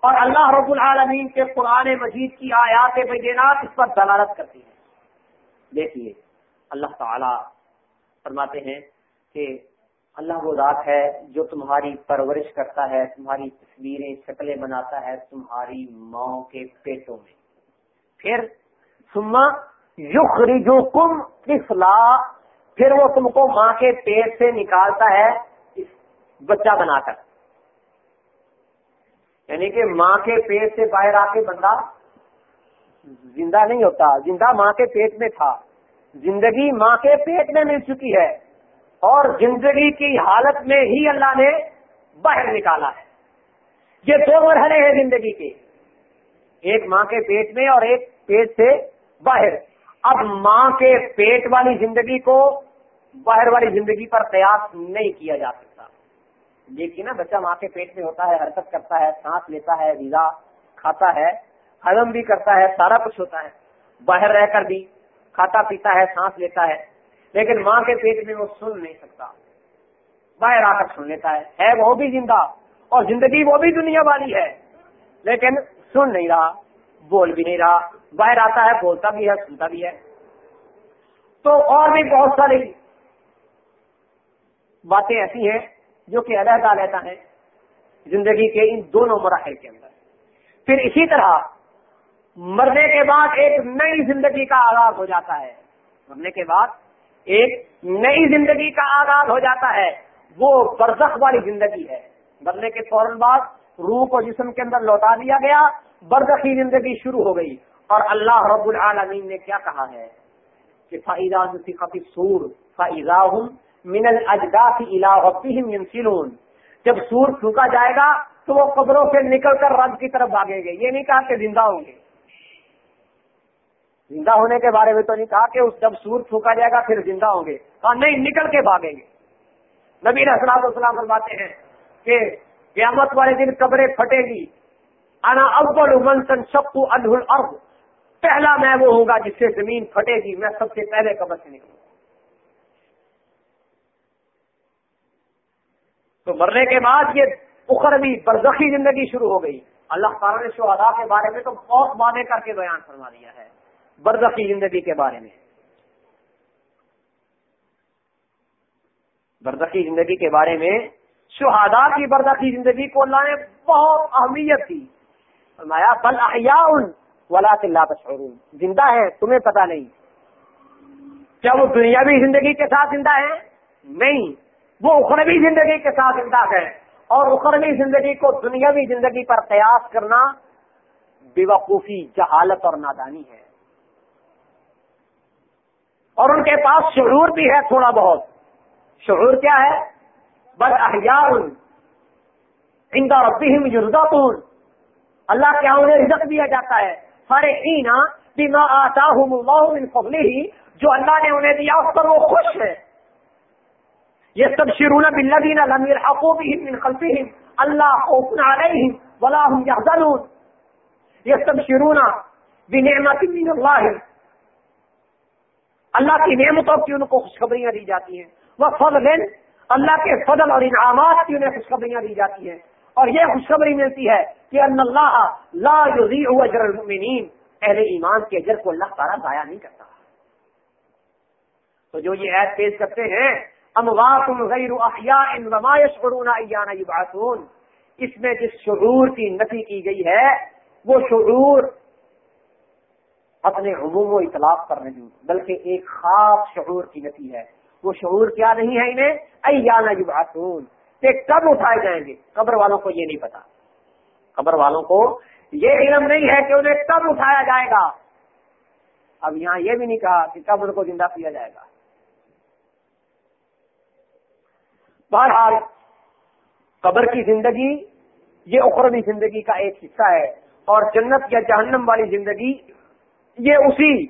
اور اللہ رب العالمین کے قرآن مجید کی آیات بینات اس پر دلالت کرتی ہیں۔ دیکھیے، اللہ تعالی فرماتے ہیں کہ اللہ وہ ذات ہے جو تمہاری پرورش کرتا ہے، تمہاری تصویریں، شکلیں بناتا ہے تمہاری ماں کے پیٹوں میں۔ پھر سما یخرجوکم طفلا، پھر وہ تم کو ماں کے پیٹ سے نکالتا ہے بچہ بنا کر۔ یعنی کہ ماں کے پیٹ سے باہر آ کے بندہ زندہ نہیں ہوتا، زندہ ماں کے پیٹ میں تھا۔ زندگی ماں کے پیٹ میں مل چکی ہے۔ اور زندگی کی حالت میں ہی اللہ نے باہر نکالا ہے۔ یہ دو مرحلے ہیں زندگی کے۔ ایک ماں کے پیٹ میں اور ایک پیٹ سے باہر۔ اب ماں کے پیٹ والی زندگی کو باہر والی زندگی پر قیاس نہیں کیا جا سکتا۔ دیکھیے نا، بچہ ماں کے پیٹ میں ہوتا ہے، حرکت کرتا ہے، سانس لیتا ہے، غذا کھاتا ہے، ہضم بھی کرتا ہے، سارا کچھ ہوتا ہے۔ باہر رہ کر بھی کھاتا پیتا ہے، سانس لیتا ہے۔ لیکن ماں کے پیٹ میں وہ سن نہیں سکتا۔ باہر آ کر سن لیتا ہے۔ ہے وہ بھی زندہ، اور زندگی وہ بھی دنیا والی ہے۔ لیکن سن نہیں رہا، بول بھی نہیں رہا۔ باہر آتا ہے، بولتا بھی ہے، سنتا بھی ہے۔ تو اور بھی بہت ساری باتیں ایسی ہیں جو کہ علیحدہ علیحدہ ہیں زندگی کے ان دونوں مراحل کے اندر۔ پھر اسی طرح مرنے کے بعد ایک نئی زندگی کا آغاز ہو جاتا ہے۔ مرنے کے بعد ایک نئی زندگی کا آغاز ہو جاتا ہے، وہ برزخ والی زندگی ہے۔ مرنے کے فوراً بعد روح کو جسم کے اندر لوٹا دیا گیا، برزخی زندگی شروع ہو گئی۔ اور اللہ رب العالمین نے کیا کہا ہے؟ کہ فائدہ سور فائدہ من ينسلون۔ جب سور پھونکا جائے گا تو وہ قبروں سے نکل کر رب کی طرف بھاگیں گے۔ یہ نہیں کہا کہ زندہ ہوں گے۔ زندہ ہونے کے بارے میں تو نہیں کہا کہ اس جب سور پھونکا جائے گا پھر زندہ ہوں گے۔ ہاں نہیں، نکل کے بھاگیں گے۔ نبی اسلام السلام فرماتے ہیں کہ قیامت والے دن قبریں پھٹے گی۔ انا اول من تنشق عنه الارض۔ پہلا میں وہ ہوں گا جس سے زمین پھٹے گی۔ میں سب سے پہلے قبر سے نکلوں۔ تو مرنے کے بعد یہ اخروی برزخی زندگی شروع ہو گئی۔ اللہ تعالیٰ نے شہدا کے بارے میں تو بہت وعدے کر کے بیان فرما دیا ہے۔ برزخی زندگی کے بارے میں۔ برزخی زندگی کے بارے میں شہادا کی برزخی زندگی کو اللہ نے بہت اہمیت دی۔ فرمایا، بل احیاء ولا اللہ تشعرون۔ زندہ ہے تمہیں پتا نہیں۔ کیا وہ دنیاوی زندگی کے ساتھ زندہ ہے نہیں۔ وہ اخروی زندگی کے ساتھ زندہ ہے اور اخروی زندگی کو دنیاوی زندگی پر قیاس کرنا بے وقوفی جہالت اور نادانی ہے۔ اور ان کے پاس شعور بھی ہے تھوڑا بہت۔ شعور کیا ہے؟ بس احیار ان ربهم يرزقون۔ اللہ کے انہیں رزق دیا جاتا ہے؟ سارے اینا بما آتاهم الله من فضله۔ جو اللہ نے انہیں دیا اس پر وہ خوش ہے۔ یہ سب شرون بالذین لم يلحقوا بهم من خلفهم۔ اللہ خوف علیہم ولا هم يحزنون۔ یہ سب شرون بنعمت من اللہ اللہ کی نعمتوں کی ان کو خوشخبریاں دی جاتی ہیں۔ وہ فضل اللہ کے فضل اور انعامات کی انہیں خوشخبریاں دی جاتی ہیں۔ اور یہ خوشخبری ملتی ہے کہ ان اللہ لا اجر المؤمنین۔ اہل ایمان کے اجر کو اللہ تعالیٰ ضائع نہیں کرتا۔ تو جو یہ عید پیش کرتے ہیں، اموات غیر احیاء وما يشعرون ایانا یبعثون۔ اس میں جس شعور کی نفی کی گئی ہے، وہ شعور اپنے عموم و اطلاق پر نہیں بلکہ ایک خاص شعور کی نفی ہے۔ وہ شعور کیا نہیں ہے انہیں؟ ایانا یبعثون۔ کہ کب اٹھائے جائیں گے؟ قبر والوں کو یہ نہیں پتا۔ قبر والوں کو یہ علم نہیں ہے کہ انہیں کب اٹھایا جائے گا۔ اب یہاں یہ بھی نہیں کہا کہ کب ان کو زندہ کیا جائے گا۔ بہرحال، قبر کی زندگی یہ اخروی زندگی کا ایک حصہ ہے اور جنت یا جہنم والی زندگی یہ اسی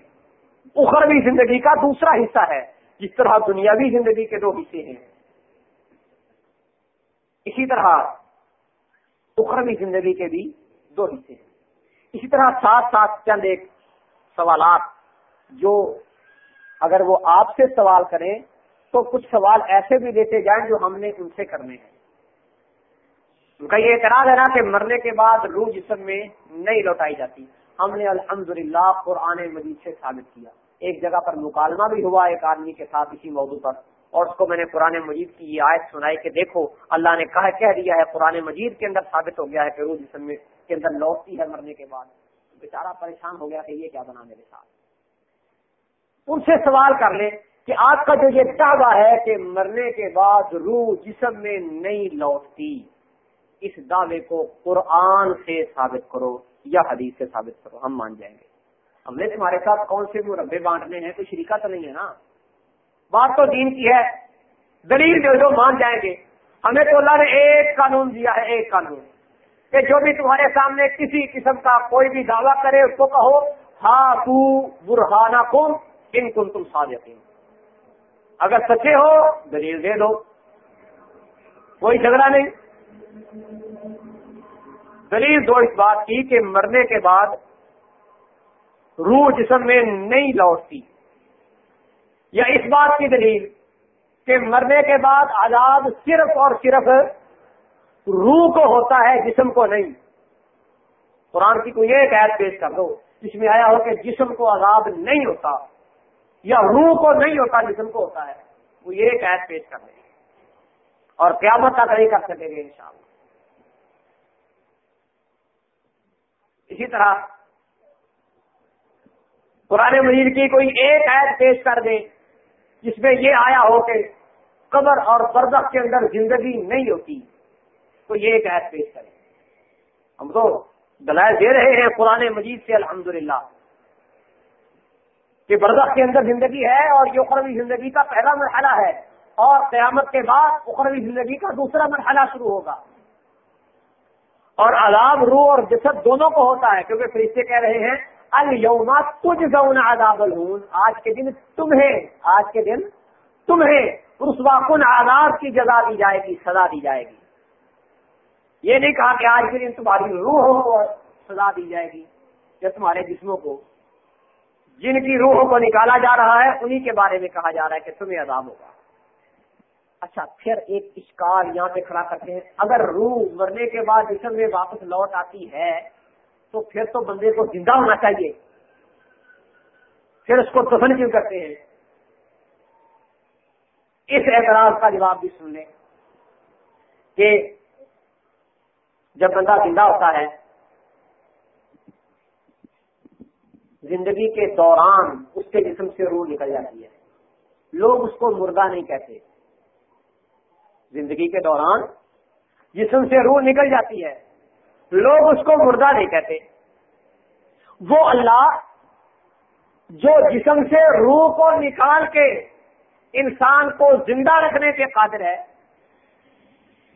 اخروی زندگی کا دوسرا حصہ ہے، جس طرح دنیاوی زندگی کے دو حصے ہیں۔ اسی طرح اخروی زندگی کے بھی دو حصے ہیں۔ اسی طرح ساتھ ساتھ چند ایک سوالات جو اگر وہ آپ سے سوال کریں تو کچھ سوال ایسے بھی دیتے جائیں جو ہم نے ان سے کرنے ہیں۔ ان کا یہ اعتراض ہے نا کہ مرنے کے بعد روح جسم میں نہیں لوٹائی جاتی ہم نے الحمدللہ قرآن مجید سے ثابت کیا۔ ایک جگہ پر مکالمہ بھی ہوا ایک آدمی کے ساتھ اسی موضوع پر۔ اور اس کو میں نے قرآن مجید کی یہ آیت سنائی کہ دیکھو، اللہ نے کہا کہہ دیا ہے، قرآن مجید کے اندر ثابت ہو گیا ہے کہ روح جسم میں کے اندر لوٹتی ہے مرنے کے بعد۔ بیچارہ پریشان ہو گیا کہ یہ کیا بنا میرے ساتھ۔ ان سے سوال کر لیں کہ آپ کا جو یہ دعویٰ ہے کہ مرنے کے بعد روح جسم میں نہیں لوٹتی، اس دعوے کو قرآن سے ثابت کرو۔ یا حدیث سے ثابت کرو، ہم مان جائیں گے۔ ہم نے تمہارے ساتھ کون سے مربے بانٹنے ہیں کوئی شریکہ تو نہیں ہے نا۔ بات تو دین کی ہے۔ دلیل جو جو مان جائیں گے۔ ہمیں تو اللہ نے ایک قانون دیا ہے، ایک قانون۔ کہ جو بھی تمہارے سامنے کسی قسم کا کوئی بھی دعویٰ کرے، اس کو کہو ہاں تو برہانہ کون ان کن تم سادے اگر سچے ہو، دلیل دے دو۔ کوئی جھگڑا نہیں۔ دلیل دو اس بات کی کہ مرنے کے بعد روح جسم میں نہیں لوٹتی۔ یا اس بات کی دلیل کہ مرنے کے بعد عذاب صرف اور صرف روح کو ہوتا ہے، جسم کو نہیں۔ قرآن کی کوئی ایک عید پیش کر دو جس میں آیا ہو کہ جسم کو عذاب نہیں ہوتا یا روح کو نہیں ہوتا، جسم کو ہوتا ہے۔ وہ یہ ایک عید پیش کر دیں اور قیامت تک نہیں کر سکیں گے انشاءاللہ۔ اسی طرح قرآن مجید کی کوئی ایک عید پیش کر دے جس میں یہ آیا ہو کہ قبر اور برزخ کے اندر زندگی نہیں ہوتی، تو یہ ایک عید پیش کرے ہم تو دلائل دے رہے ہیں قرآن مجید سے، الحمدللہ۔ کہ برزخ کے اندر زندگی ہے اور یہ اخروی زندگی کا پہلا مرحلہ ہے، اور قیامت کے بعد اخروی زندگی کا دوسرا مرحلہ شروع ہوگا۔ اور عذاب روح اور جسد دونوں کو ہوتا ہے، کیونکہ فرشتے کہہ رہے ہیں الما تجھ گون عذاب الہون، آج کے دن تمہیں، آج کے دن تمہیں رسوا کن آزاد کی جزا دی جائے گی، سزا دی جائے گی۔ یہ نہیں کہا کہ آج کے دن تمہاری روح ہو اور سزا دی جائے گی، یا تمہارے جسموں کو۔ جن کی روحوں کو نکالا جا رہا ہے، انہی کے بارے میں کہا جا رہا ہے کہ تمہیں عذاب ہوگا۔ اچھا پھر ایک اشکال یہاں پہ کھڑا کرتے ہیں۔ اگر روح مرنے کے بعد جسم میں واپس لوٹ آتی ہے، تو پھر تو بندے کو زندہ ہونا چاہیے۔ پھر اس کو دفن کیوں کرتے ہیں؟ اس اعتراض کا جواب بھی سن لیں کہ جب بندہ زندہ ہوتا ہے، زندگی کے دوران اس کے جسم سے روح نکل جاتی ہے۔ لوگ اس کو مردہ نہیں کہتے۔ زندگی کے دوران جسم سے روح نکل جاتی ہے۔ لوگ اس کو مردہ نہیں کہتے۔ وہ اللہ جو جسم سے روح کو نکال کے انسان کو زندہ رکھنے کے قادر ہے،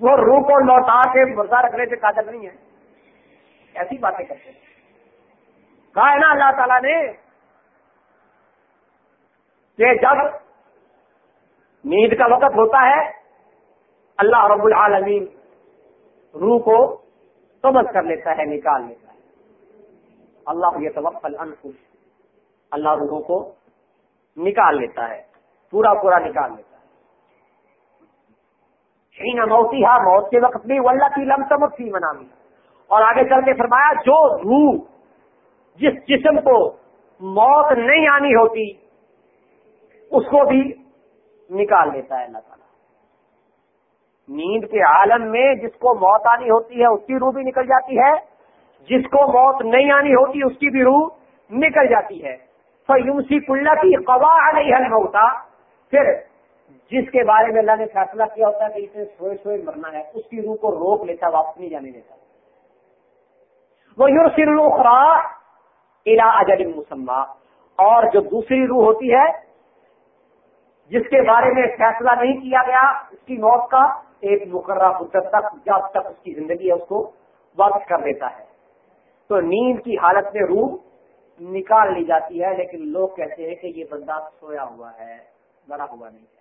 وہ روح کو لوٹا کے مردہ رکھنے کے قادر نہیں ہے۔ ایسی باتیں کرتے ہیں۔ کہا ہے نا اللہ تعالیٰ نے کہ جب نیند کا وقت ہوتا ہے اللہ رب العالمین روح کو قبض کر لیتا ہے، نکال لیتا ہے۔ اللہ یہ توقل انفس اللہ روحوں کو نکال لیتا ہے، پورا پورا نکال لیتا ہے۔ موتی ہاں موت کے وقت بھی اللہ کی لم تھی منامی۔ اور آگے چل کے فرمایا، جو روح، جس جسم کو موت نہیں آنی ہوتی، اس کو بھی نکال لیتا ہے اللہ تعالیٰ۔ نیند کے عالم میں جس کو موت آنی ہوتی ہے، اس کی روح بھی نکل جاتی ہے۔ جس کو موت نہیں آنی ہوتی، اس کی بھی روح نکل جاتی ہے۔ فیوسی کلّا کی قوا نہیں ہے موتا پھر جس کے بارے میں اللہ نے فیصلہ کیا ہوتا ہے کہ اسے سوئے سوئے مرنا ہے، اس کی روح کو روک لیتا، واپس نہیں جانے دیتا۔ وہ یور سرخرا الا اجل مسمہ اور جو دوسری روح ہوتی ہے، جس کے بارے میں فیصلہ نہیں کیا گیا، اس کی موت کا ایک مقررہ مدت تک، جب تک اس کی زندگی ہے اس کو واپس کر دیتا ہے۔ تو نیند کی حالت میں روح نکال لی جاتی ہے، لیکن لوگ کہتے ہیں کہ یہ بندہ سویا ہوا ہے، مرا ہوا نہیں ہے۔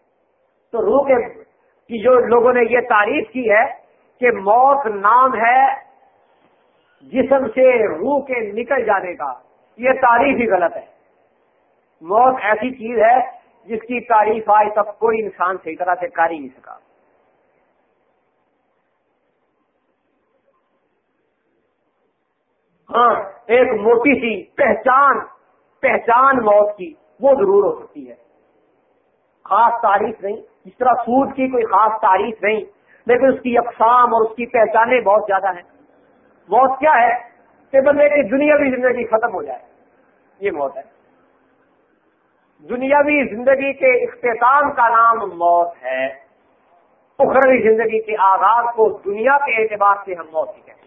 تو روح کے، کی جو لوگوں نے یہ تعریف کی ہے کہ موت نام ہے جسم سے روح کے نکل جانے کا، یہ تعریف ہی غلط ہے۔ موت ایسی چیز ہے جس کی تعریف آج تک کوئی انسان صحیح طرح سے کر ہی نہیں سکا۔ ہاں ایک موٹی سی پہچان پہچان موت کی، وہ ضرور ہو سکتی ہے۔ خاص تعریف نہیں، جس طرح سود کی کوئی خاص تعریف نہیں، لیکن اس کی اقسام اور اس کی پہچانیں بہت زیادہ ہیں۔ موت کیا ہے؟ کہ بندے کی دنیاوی زندگی ختم ہو جائے۔ یہ موت ہے۔ دنیاوی زندگی کے اختتام کا نام موت ہے۔ اخروی زندگی کے آغاز کو دنیا کے اعتبار سے ہم موت ہی کہتے ہیں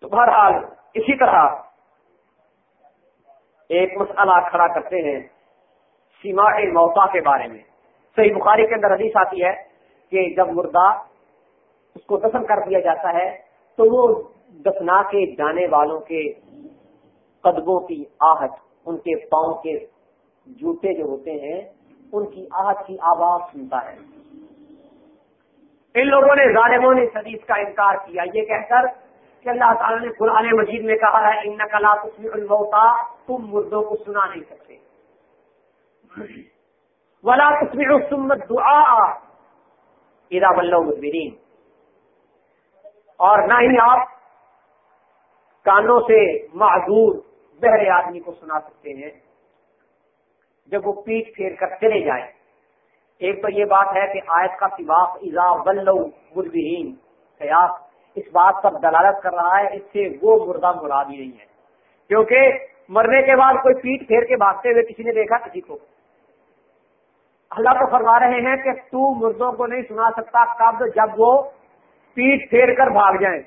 تو بہرحال اسی طرح ایک مسئلہ کھڑا کرتے ہیں سیما موتا کے بارے میں۔ صحیح بخاری کے اندر حدیث آتی ہے کہ جب مردہ اس کو دفن کر دیا جاتا ہے تو وہ دفنا کے جانے والوں کے قدموں کی آہٹ ان کے پاؤں کے جوتے جو ہوتے ہیں، ان کی آہٹ کی آواز سنتا ہے۔ ان لوگوں نے ظالموں نے حدیث کا انکار کیا۔ یہ کہہ کر کہ اللہ تعالیٰ نے قرآن مجید میں کہا ہے ان کلا الموتا تم مردوں کو سنا نہیں سکتے۔ ولا تسمع سمت دعا ادا مدبرین۔ اور نہ ہی آپ کانوں سے معذور بہرے آدمی کو سنا سکتے ہیں۔ جب وہ پیٹ پھیر کر چلے جائیں۔ ایک تو یہ بات ہے کہ آیت کا سباق ایزا بلو مدبرین سیاق اس بات پر دلالت کر رہا ہے، اس سے وہ مردہ مراد ہی نہیں ہے۔ کیونکہ مرنے کے بعد کوئی پیٹ پھیر کے بھاگتے ہوئے کسی نے دیکھا کسی کو۔ اللہ تو فرما رہے ہیں کہ تو مردوں کو نہیں سنا سکتا کب جب وہ پیٹ پھیر کر بھاگ جائیں۔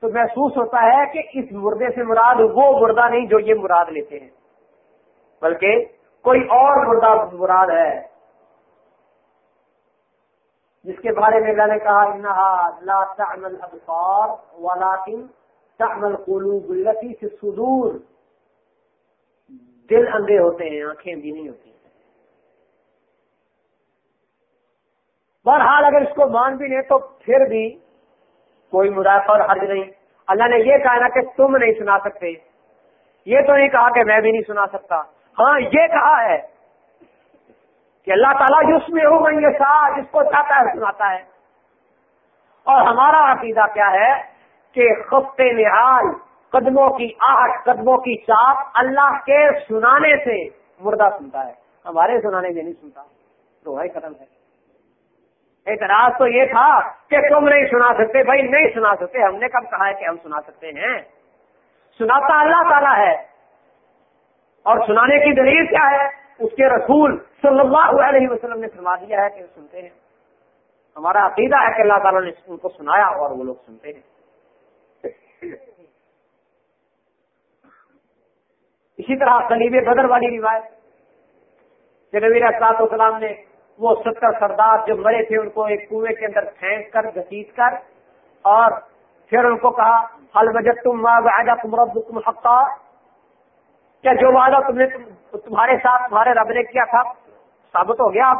تو محسوس ہوتا ہے کہ اس مردے سے مراد وہ مردہ نہیں جو یہ مراد لیتے ہیں۔ بلکہ کوئی اور مردہ مراد ہے۔ جس کے بارے میں اللہ نے کہا لا تعمل ابصار ولكن تعمل قلوب التي في الصدور۔ دل اندھے ہوتے ہیں، آنکھیں بھی نہیں ہوتی۔ بہرحال اگر اس کو مان بھی لیں تو پھر بھی کوئی مدافع اور حرج نہیں۔ اللہ نے یہ کہا نا کہ تم نہیں سنا سکتے۔ یہ تو نہیں کہا کہ میں بھی نہیں سنا سکتا۔ ہاں یہ کہا ہے کہ اللہ تعالیٰ جس میں ہو گئی یہ جس کو چاہتا ہے سناتا ہے۔ اور ہمارا عقیدہ کیا ہے کہ خط نہال قدموں کی آٹھ قدموں کی چاپ اللہ کے سنانے سے مردہ سنتا ہے۔ ہمارے سنانے سے نہیں سنتا۔ تو وہی ختم ہے۔ اعتراض تو یہ تھا کہ تم نہیں سنا سکتے، بھائی نہیں سنا سکتے۔ ہم نے کب کہا ہے کہ ہم سنا سکتے ہیں؟ سناتا اللہ تعالیٰ ہے۔ اور سنانے کی دلیل کیا ہے؟ اس کے رسول صلی اللہ علیہ وسلم نے فرما دیا ہے کہ سنتے ہیں۔ ہمارا عقیدہ ہے کہ اللہ تعالیٰ نے ان کو سنایا اور وہ لوگ سنتے ہیں۔ اسی طرح قلیب بدر والی روایت، کہ نبی اطلاط والسلام نے وہ ستر سردار جو مرے تھے، ان کو ایک کنویں کے اندر پھینک کر گسیٹ کر اور پھر ان کو کہا حل بجٹ تم تم رب تم حقا؟ کیا جو وعدہ تم نے تمہارے ساتھ تمہارے رب نے کیا تھا، ثابت ہو گیا اب؟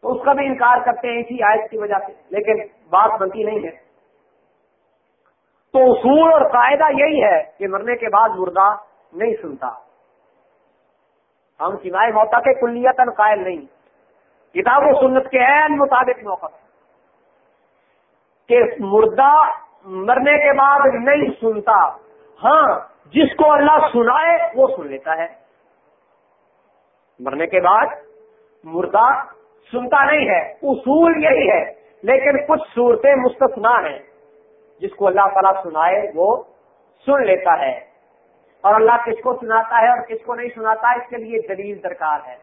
تو اس کا بھی انکار کرتے ہیں اسی آیت کی وجہ سے، لیکن بات بنتی نہیں ہے۔ تو اصول اور قاعدہ یہی ہے کہ مرنے کے بعد مردہ نہیں سنتا۔ ہم سوائے موتا کے کلیت قائل نہیں۔ کتاب و سنت کے عین مطابق موقع کہ مردہ مرنے کے بعد نہیں سنتا۔ ہاں جس کو اللہ سنائے، وہ سن لیتا ہے۔ مرنے کے بعد مردہ سنتا نہیں ہے، اصول یہی ہے، لیکن کچھ صورتیں مستثنا ہیں۔ جس کو اللہ تعالیٰ سنائے، وہ سن لیتا ہے۔ اور اللہ کس کو سناتا ہے اور کس کو نہیں سناتا، اس کے لیے دلیل درکار ہے۔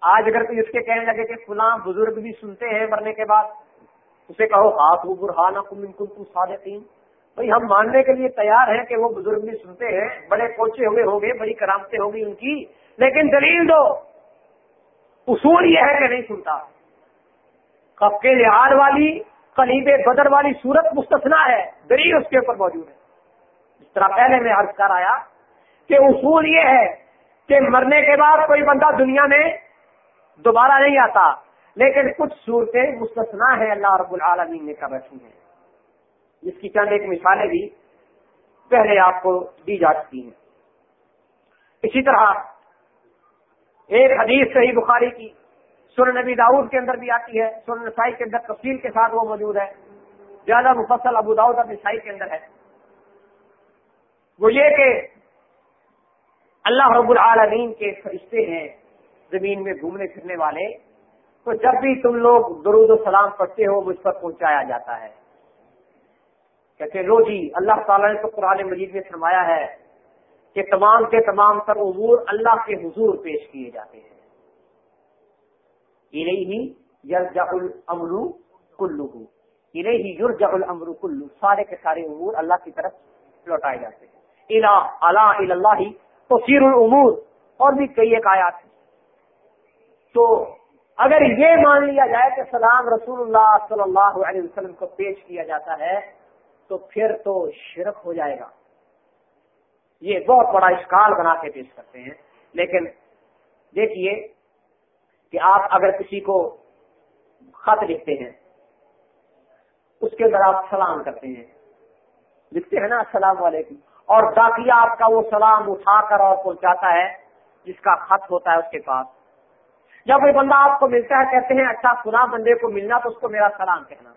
آج اگر کوئی اس کے کہنے لگے کہ فلاں بزرگ بھی سنتے ہیں مرنے کے بعد، اسے کہو ہاتھ برہانہ کم ان کم صادقین بھائی ہم ماننے کے لیے تیار ہیں کہ وہ بزرگ بھی سنتے ہیں، بڑے پوچھے ہوئے ہوں گے، بڑی کرامتیں ہوگی ان کی، لیکن دلیل دو، اصول یہ ہے کہ نہیں سنتا۔ کب کے لحاظ والی، قلیب بدر والی صورت مستثنا ہے، دلیل اس کے اوپر موجود ہے۔ جس طرح پہلے میں عرض کر آیا کہ اصول یہ ہے کہ مرنے کے بعد کوئی بندہ دنیا میں دوبارہ نہیں آتا، لیکن کچھ صورتیں مستثنا ہیں اللہ رب العالمین نے کر رکھی ہیں۔ جس کی چند ایک مثالیں بھی پہلے آپ کو دی جا چکی ہیں۔ اسی طرح ایک حدیث صحیح بخاری کی سر نبی داؤد کے اندر بھی آتی ہے۔ سر نسائی کے اندر تفصیل کے ساتھ وہ موجود ہے۔ زیادہ مفصل ابو داؤد اب نسائی کے اندر ہے۔ وہ یہ کہ اللہ رب العالمین کے فرشتے ہیں زمین میں گھومنے پھرنے والے۔ تو جب بھی تم لوگ درود و سلام پڑھتے ہو، مجھ پر پہنچایا جاتا ہے۔ کہتے لو جی اللہ تعالیٰ نے تو قرآن مجید میں فرمایا ہے کہ تمام کے تمام تر امور اللہ کے حضور پیش کیے جاتے ہیں۔ ہی یرجا الامر کلو ہی یورجا الامر کلو سارے کے سارے امور اللہ کی طرف لوٹائے جاتے ہیں۔ الا اللہ اللہ تو سیر العمور اور بھی کئی ایک آیات ہیں۔ تو اگر یہ مان لیا جائے کہ سلام رسول اللہ صلی اللہ علیہ وسلم کو پیش کیا جاتا ہے تو پھر تو شرک ہو جائے گا۔ یہ بہت بڑا اشکال بنا کے پیش کرتے ہیں۔ لیکن دیکھیے کہ آپ اگر کسی کو خط لکھتے ہیں، اس کے اندر آپ سلام کرتے ہیں۔ لکھتے ہیں نا، السلام علیکم۔ اور داخلہ آپ کا وہ سلام اٹھا کر اور پہنچاتا ہے، جس کا خط ہوتا ہے اس کے پاس۔ جب کوئی بندہ آپ کو ملتا ہے، کہتے ہیں اچھا خدا بندے کو ملنا تو اس کو میرا سلام کہنا۔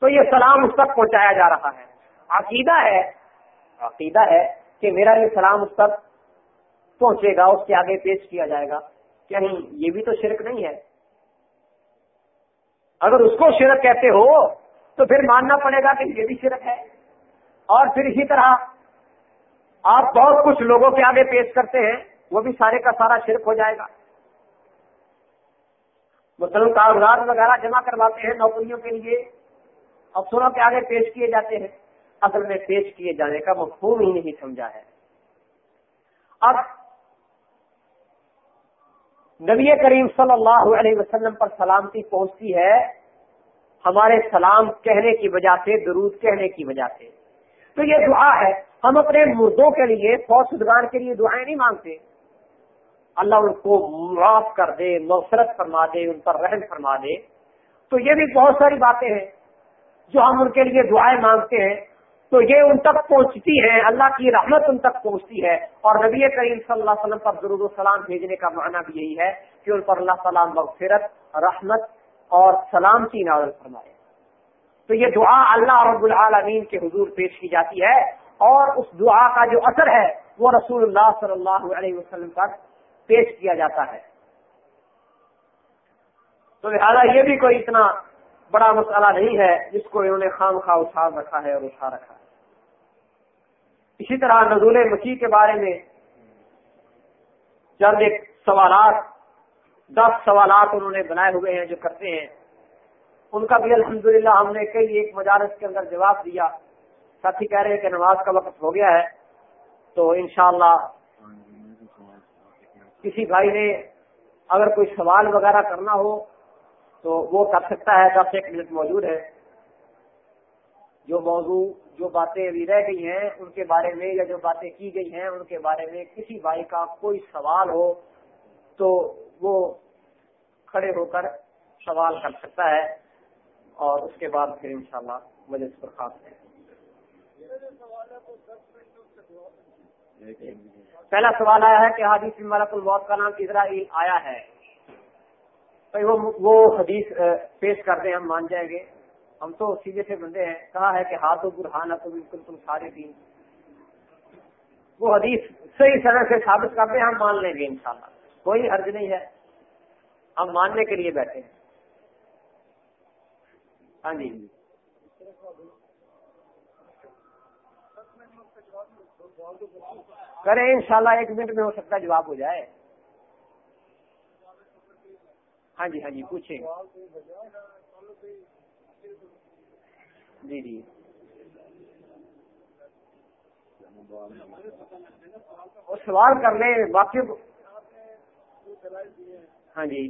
تو یہ سلام اس تک پہنچایا جا رہا ہے۔ عقیدہ ہے عقیدہ ہے کہ میرا یہ سلام اس تک پہنچے گا، اس کے آگے پیش کیا جائے گا۔ کہیں یہ بھی تو شرک نہیں ہے۔ اگر اس کو شرک کہتے ہو، تو پھر ماننا پڑے گا کہ یہ بھی شرک ہے۔ اور پھر اسی طرح آپ بہت کچھ لوگوں کے آگے پیش کرتے ہیں، وہ بھی سارے کا سارا شرک ہو جائے گا۔ مسلم کاغذات وغیرہ جمع کرواتے ہیں نوکریوں کے لیے۔ افسروں کے آگے پیش کیے جاتے ہیں۔ اصل میں پیش کیے جانے کا مفہوم ہی نہیں سمجھا ہے۔ اب نبی کریم صلی اللہ علیہ وسلم پر سلامتی پہنچتی ہے، ہمارے سلام کہنے کی وجہ سے، درود کہنے کی وجہ سے۔ تو یہ دعا ہے، ہم اپنے مردوں کے لیے فوجدگان کے لیے دعائیں نہیں مانگتے۔ اللہ ان کو معاف کر دے مفرت فرما دے، ان پر رحم فرما دے۔ تو یہ بھی بہت ساری باتیں ہیں۔ جو ہم ان کے لیے دعائیں مانگتے ہیں، تو یہ ان تک پہنچتی ہے، اللہ کی رحمت ان تک پہنچتی ہے۔ اور نبی کریم صلی اللہ علیہ وسلم پر ضرور السلام بھیجنے کا معنی بھی یہی ہے کہ ان پر اللہ تعالیٰ مغفرت، رحمت اور سلامتی نازل فرمائے۔ تو یہ دعا اللہ رب العالمین کے حضور پیش کی جاتی ہے۔ اور اس دعا کا جو اثر ہے، وہ رسول اللہ صلی اللہ علیہ وسلم تک پیش کیا جاتا ہے۔ تو لہٰذا یہ بھی کوئی اتنا بڑا مسئلہ نہیں ہے جس کو انہوں نے خام خواہ اچھال رکھا ہے اور اٹھا رکھا ہے۔ اسی طرح نزول مسیح کے بارے میں چند ایک سوالات، دس سوالات انہوں نے بنائے ہوئے ہیں جو کرتے ہیں، ان کا بھی الحمدللہ ہم نے کئی ایک مجالس کے اندر جواب دیا۔ ساتھی کہہ رہے ہیں کہ نماز کا وقت ہو گیا ہے، تو انشاءاللہ کسی بھائی نے اگر کوئی سوال وغیرہ کرنا ہو تو وہ کر سکتا ہے دس ایک منٹ موجود ہے۔ جو موضوع، جو باتیں ابھی رہ گئی ہیں، ان کے بارے میں یا جو باتیں کی گئی ہیں، ان کے بارے میں کسی بھائی کا کوئی سوال ہو تو وہ کھڑے ہو کر سوال کر سکتا ہے اور اس کے بعد پھر انشاءاللہ شاء اللہ پر خاص ہے۔ پہلا سوال آیا ہے کہ حادث ملک الموت کا نام اسرائیل آیا ہے؟ بھائی، وہ حدیث پیش کر دیں، ہم مان جائیں گے۔ ہم تو سیدھے سے بندے ہیں۔ کہا ہے کہ ہاتھ و برہانہ تو بالکل تم سارے دین۔ وہ حدیث صحیح طرح سے ثابت کر دیں، ہم مان لیں گے انشاءاللہ۔ کوئی حرج نہیں ہے۔ ہم ماننے کے لیے بیٹھے ہیں۔ ہاں جی۔, جی۔ کریں انشاءاللہ، ایک منٹ میں ہو سکتا ہے جواب ہو جائے۔ ہاں جی ہاں جی پوچھیں۔ جی جی۔ سوال کر لیں باقی ہاں جی۔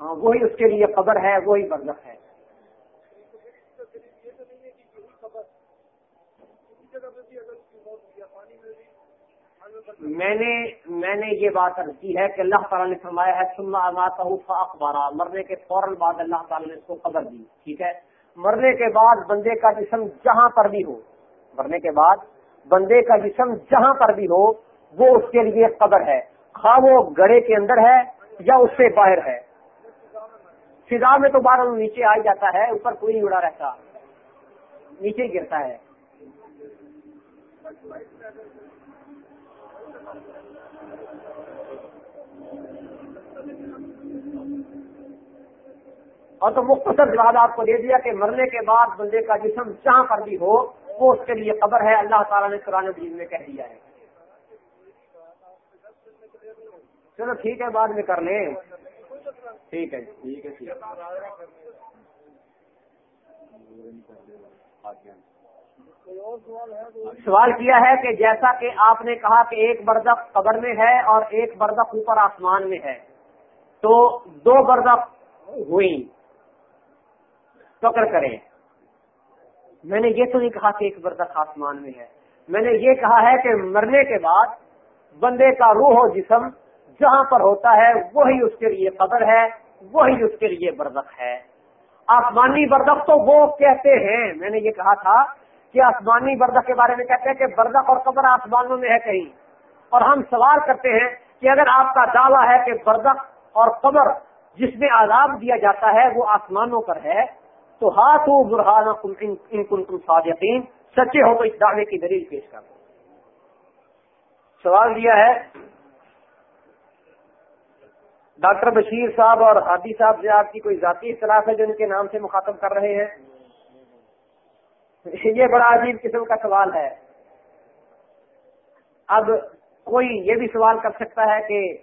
ہاں وہی اس کے لیے قبر ہے، وہی برزخ ہے۔ میں نے میں نے یہ بات عرض کی ہے کہ اللہ تعالیٰ نے فرمایا ہے اخبارہ مرنے کے فوراً بعد اللہ تعالیٰ نے اس کو قبر دی، ٹھیک ہے؟ مرنے کے بعد بندے کا جسم جہاں پر بھی ہو، مرنے کے بعد بندے کا جسم جہاں پر بھی ہو، وہ اس کے لیے قبر ہے۔ خواہ وہ گڑے کے اندر ہے یا اس سے باہر ہے۔ فضا میں تو بارہ نیچے آ جاتا ہے، اوپر کوئی نہیں اڑا رہتا۔ نیچے گرتا ہے۔ اور تو مختصر جواب آپ کو دے دیا کہ مرنے کے بعد بندے کا جسم جہاں پر بھی ہو، وہ اس کے لیے قبر ہے۔ اللہ تعالیٰ نے قرآن مجید میں کہہ دیا ہے۔ چلو ٹھیک ہے بعد میں کر لیں۔ ٹھیک ہے ٹھیک ہے سوال کیا ہے کہ جیسا کہ آپ نے کہا کہ ایک بردخ قبر میں ہے اور ایک بردخ اوپر آسمان میں ہے تو دو بردخ ہوئی فکر کریں۔ میں نے یہ تو نہیں کہا کہ ایک بردخ آسمان میں ہے۔ میں نے یہ کہا ہے کہ مرنے کے بعد بندے کا روح و جسم جہاں پر ہوتا ہے، وہی اس کے لیے قبر ہے، وہی اس کے لیے بردخ ہے۔ آسمانی بردخ تو وہ کہتے ہیں، میں نے یہ کہا تھا کہ آسمانی بردخ کے بارے میں کہتے ہیں کہ بردخ اور قبر آسمانوں میں ہے کہیں۔ اور ہم سوال کرتے ہیں کہ اگر آپ کا دعویٰ ہے کہ بردخ اور قبر جس میں عذاب دیا جاتا ہے وہ آسمانوں پر ہے، تو ہاتھ برہانہ ان کن صادقین۔ سچے ہو تو اس دعوے کی دلیل پیش کر سوال دیا ہے ڈاکٹر بشیر صاحب اور ہادی صاحب سے آپ کی کوئی ذاتی اختلاف ہے جو ان کے نام سے مخاطب کر رہے ہیں؟ [LAUGHS] یہ بڑا عجیب قسم کا سوال ہے۔ اب کوئی یہ بھی سوال کر سکتا ہے کہ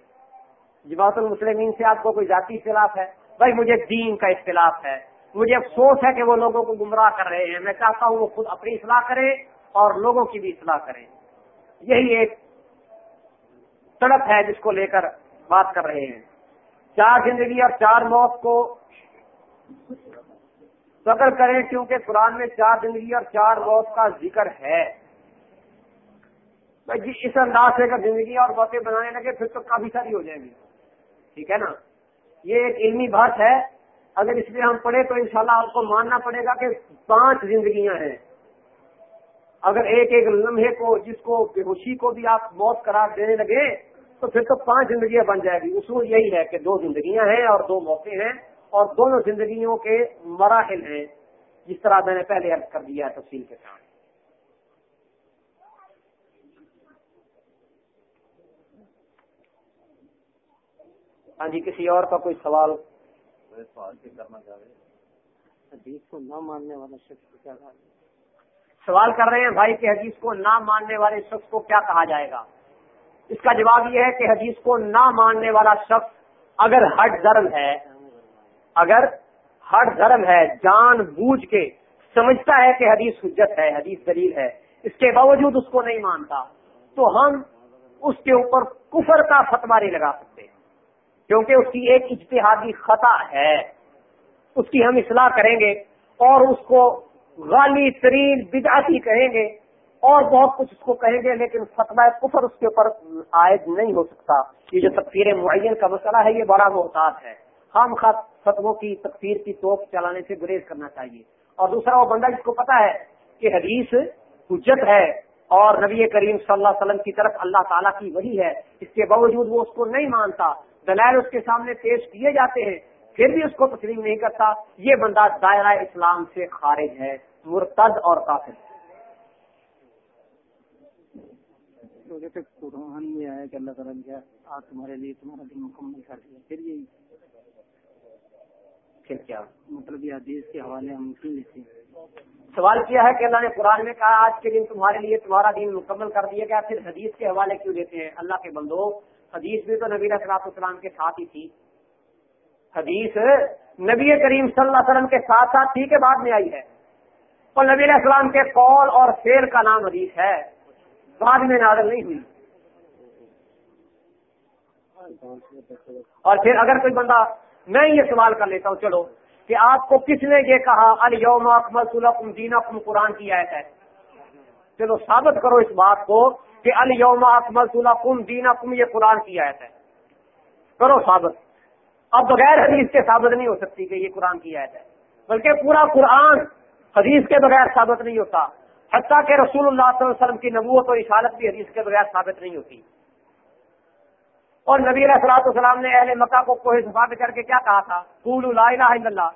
جماعت المسلمین سے آپ کو کوئی ذاتی اختلاف ہے؟ بھائی، مجھے دین کا اختلاف ہے۔ مجھے افسوس ہے کہ وہ لوگوں کو گمراہ کر رہے ہیں۔ میں چاہتا ہوں وہ خود اپنی اصلاح کرے اور لوگوں کی بھی اصلاح کریں۔ یہی ایک تڑپ ہے جس کو لے کر بات کر رہے ہیں۔ چار زندگی اور چار موت کو فکر کریں کیونکہ قرآن میں چار زندگی اور چار موت کا ذکر ہے۔ جی اس انداز سے اگر زندگی اور موتیں بنانے لگے، پھر تو کافی ساری ہو جائیں گی۔ ٹھیک ہے نا؟ یہ ایک علمی بات ہے۔ اگر اس میں ہم پڑھے تو انشاءاللہ آپ کو ماننا پڑے گا کہ پانچ زندگیاں ہیں۔ اگر ایک ایک لمحے کو، جس کو بے ہوشی کو بھی آپ موت قرار دینے لگے تو پھر تو پانچ زندگیاں بن جائے گی۔ اصول یہی ہے کہ دو زندگیاں ہیں اور دو موقع ہیں اور دونوں زندگیوں کے مراحل ہیں۔ جس طرح میں نے پہلے عرض کر دیا ہے تفصیل کے ساتھ۔ ہاں جی کسی اور کا کوئی سوال؟ کرنا حدیث کو نہ ماننے والا شخص کو کیا سوال کر رہے ہیں بھائی کہ حدیث کو نہ ماننے والے شخص کو کیا کہا جائے گا؟ اس کا جواب یہ ہے کہ حدیث کو نہ ماننے والا شخص اگر ہٹ دھرم ہے، اگر ہٹ دھرم ہے، جان بوجھ کے سمجھتا ہے کہ حدیث حجت ہے، حدیث دلیل ہے، اس کے باوجود اس کو نہیں مانتا، تو ہم اس کے اوپر کفر کا فتوا نہیں لگا سکتے، کیونکہ اس کی ایک اجتہادی خطا ہے۔ اس کی ہم اصلاح کریں گے اور اس کو غالی ترین بدعتی کہیں گے۔ اور بہت کچھ اس کو کہیں گے، لیکن فتوا کفر اس کے اوپر عائد نہیں ہو سکتا۔ یہ جو تقسیر معین کا مسئلہ ہے، یہ بڑا محتاط ہے۔ ہم خط فتو کی تقسیر کی توپ چلانے سے گریز کرنا چاہیے۔ اور دوسرا، وہ بندہ جس کو پتا ہے کہ حدیث حجت ہے اور نبی کریم صلی اللہ علیہ وسلم کی طرف اللہ تعالیٰ کی وہی ہے، اس کے باوجود وہ اس کو نہیں مانتا۔ دلائل اس کے سامنے پیش کیے جاتے ہیں، پھر بھی اس کو تسلیم نہیں کرتا۔ یہ بندہ دائرہ اسلام سے خارج ہے، مرتد اور کافر۔ ہے تو جیسے قرآن میں آیا کہ اللہ تعالیٰ نے آج تمہارے لیے تمہارا دن مکمل کر دیا۔ پھر یہی۔ پھر کیا؟ مطلب یہ حدیث کے حوالے ہم کیوں لیتے ہیں۔ سوال کیا ہے کہ اللہ نے قرآن میں کہا آج کے دن تمہارے لیے تمہارا دن مکمل کر دیا گیا، پھر حدیث کے حوالے کیوں دیتے ہیں؟ اللہ کے بندو، حدیث بھی تو نبی اصلاط السلام کے ساتھ ہی تھی۔ حدیث نبی کریم صلی اللہ علیہ وسلم کے ساتھ ساتھ تھی کے بعد میں آئی ہے۔ اور نبی علیہ السلام کے قول اور شیر کا نام حدیث ہے۔ بعد میں نازل نہیں ہوئی۔ اور پھر اگر کوئی بندہ میں یہ سوال کر لیتا ہوں، چلو، کہ آپ کو کس نے یہ کہا الوم اکمل سلحم دینا کم قرآن کی آیت ہے چلو، ثابت کرو اس بات کو کہ الوم اکمل سلحم دینا کم یہ قرآن کی آیت ہے۔ کرو ثابت۔ اب بغیر حدیث کے ثابت نہیں ہو سکتی کہ یہ قرآن کی آیت ہے، بلکہ پورا قرآن حدیث کے بغیر ثابت نہیں ہوتا۔ حتیٰ کہ رسول اللہ صلی اللہ علیہ وسلم کی نبوت و اشارت بھی حدیث کے بغیر ثابت نہیں ہوتی۔ اور نبی علیہ السلاط السلام نے اہل مکہ کو کوہ صفا کر کے کیا کہا تھا؟ قول لا الہ الا اللہ۔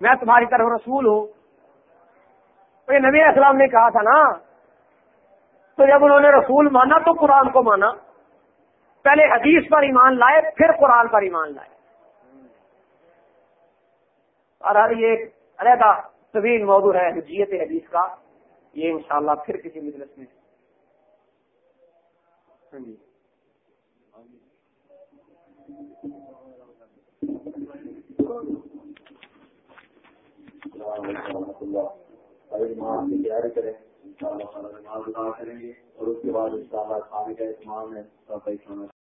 میں تمہاری طرف رسول ہوں۔ تو یہ نبی علیہ السلام نے کہا تھا نا، تو جب انہوں نے رسول مانا تو قرآن کو مانا۔ پہلے حدیث پر ایمان لائے، پھر قرآن پر ایمان لائے۔ اور یہ علیحدہ طویل موضوع ہے حجیت حدیث کا۔ یہ انشاءاللہ پھر کسی مجلس میں۔ ہاں جی۔ تیاری کریں۔ ان شاء اللہ کریں گے۔ اور اس کے بعد ان شاء اللہ کھانے کا اہتمام ہے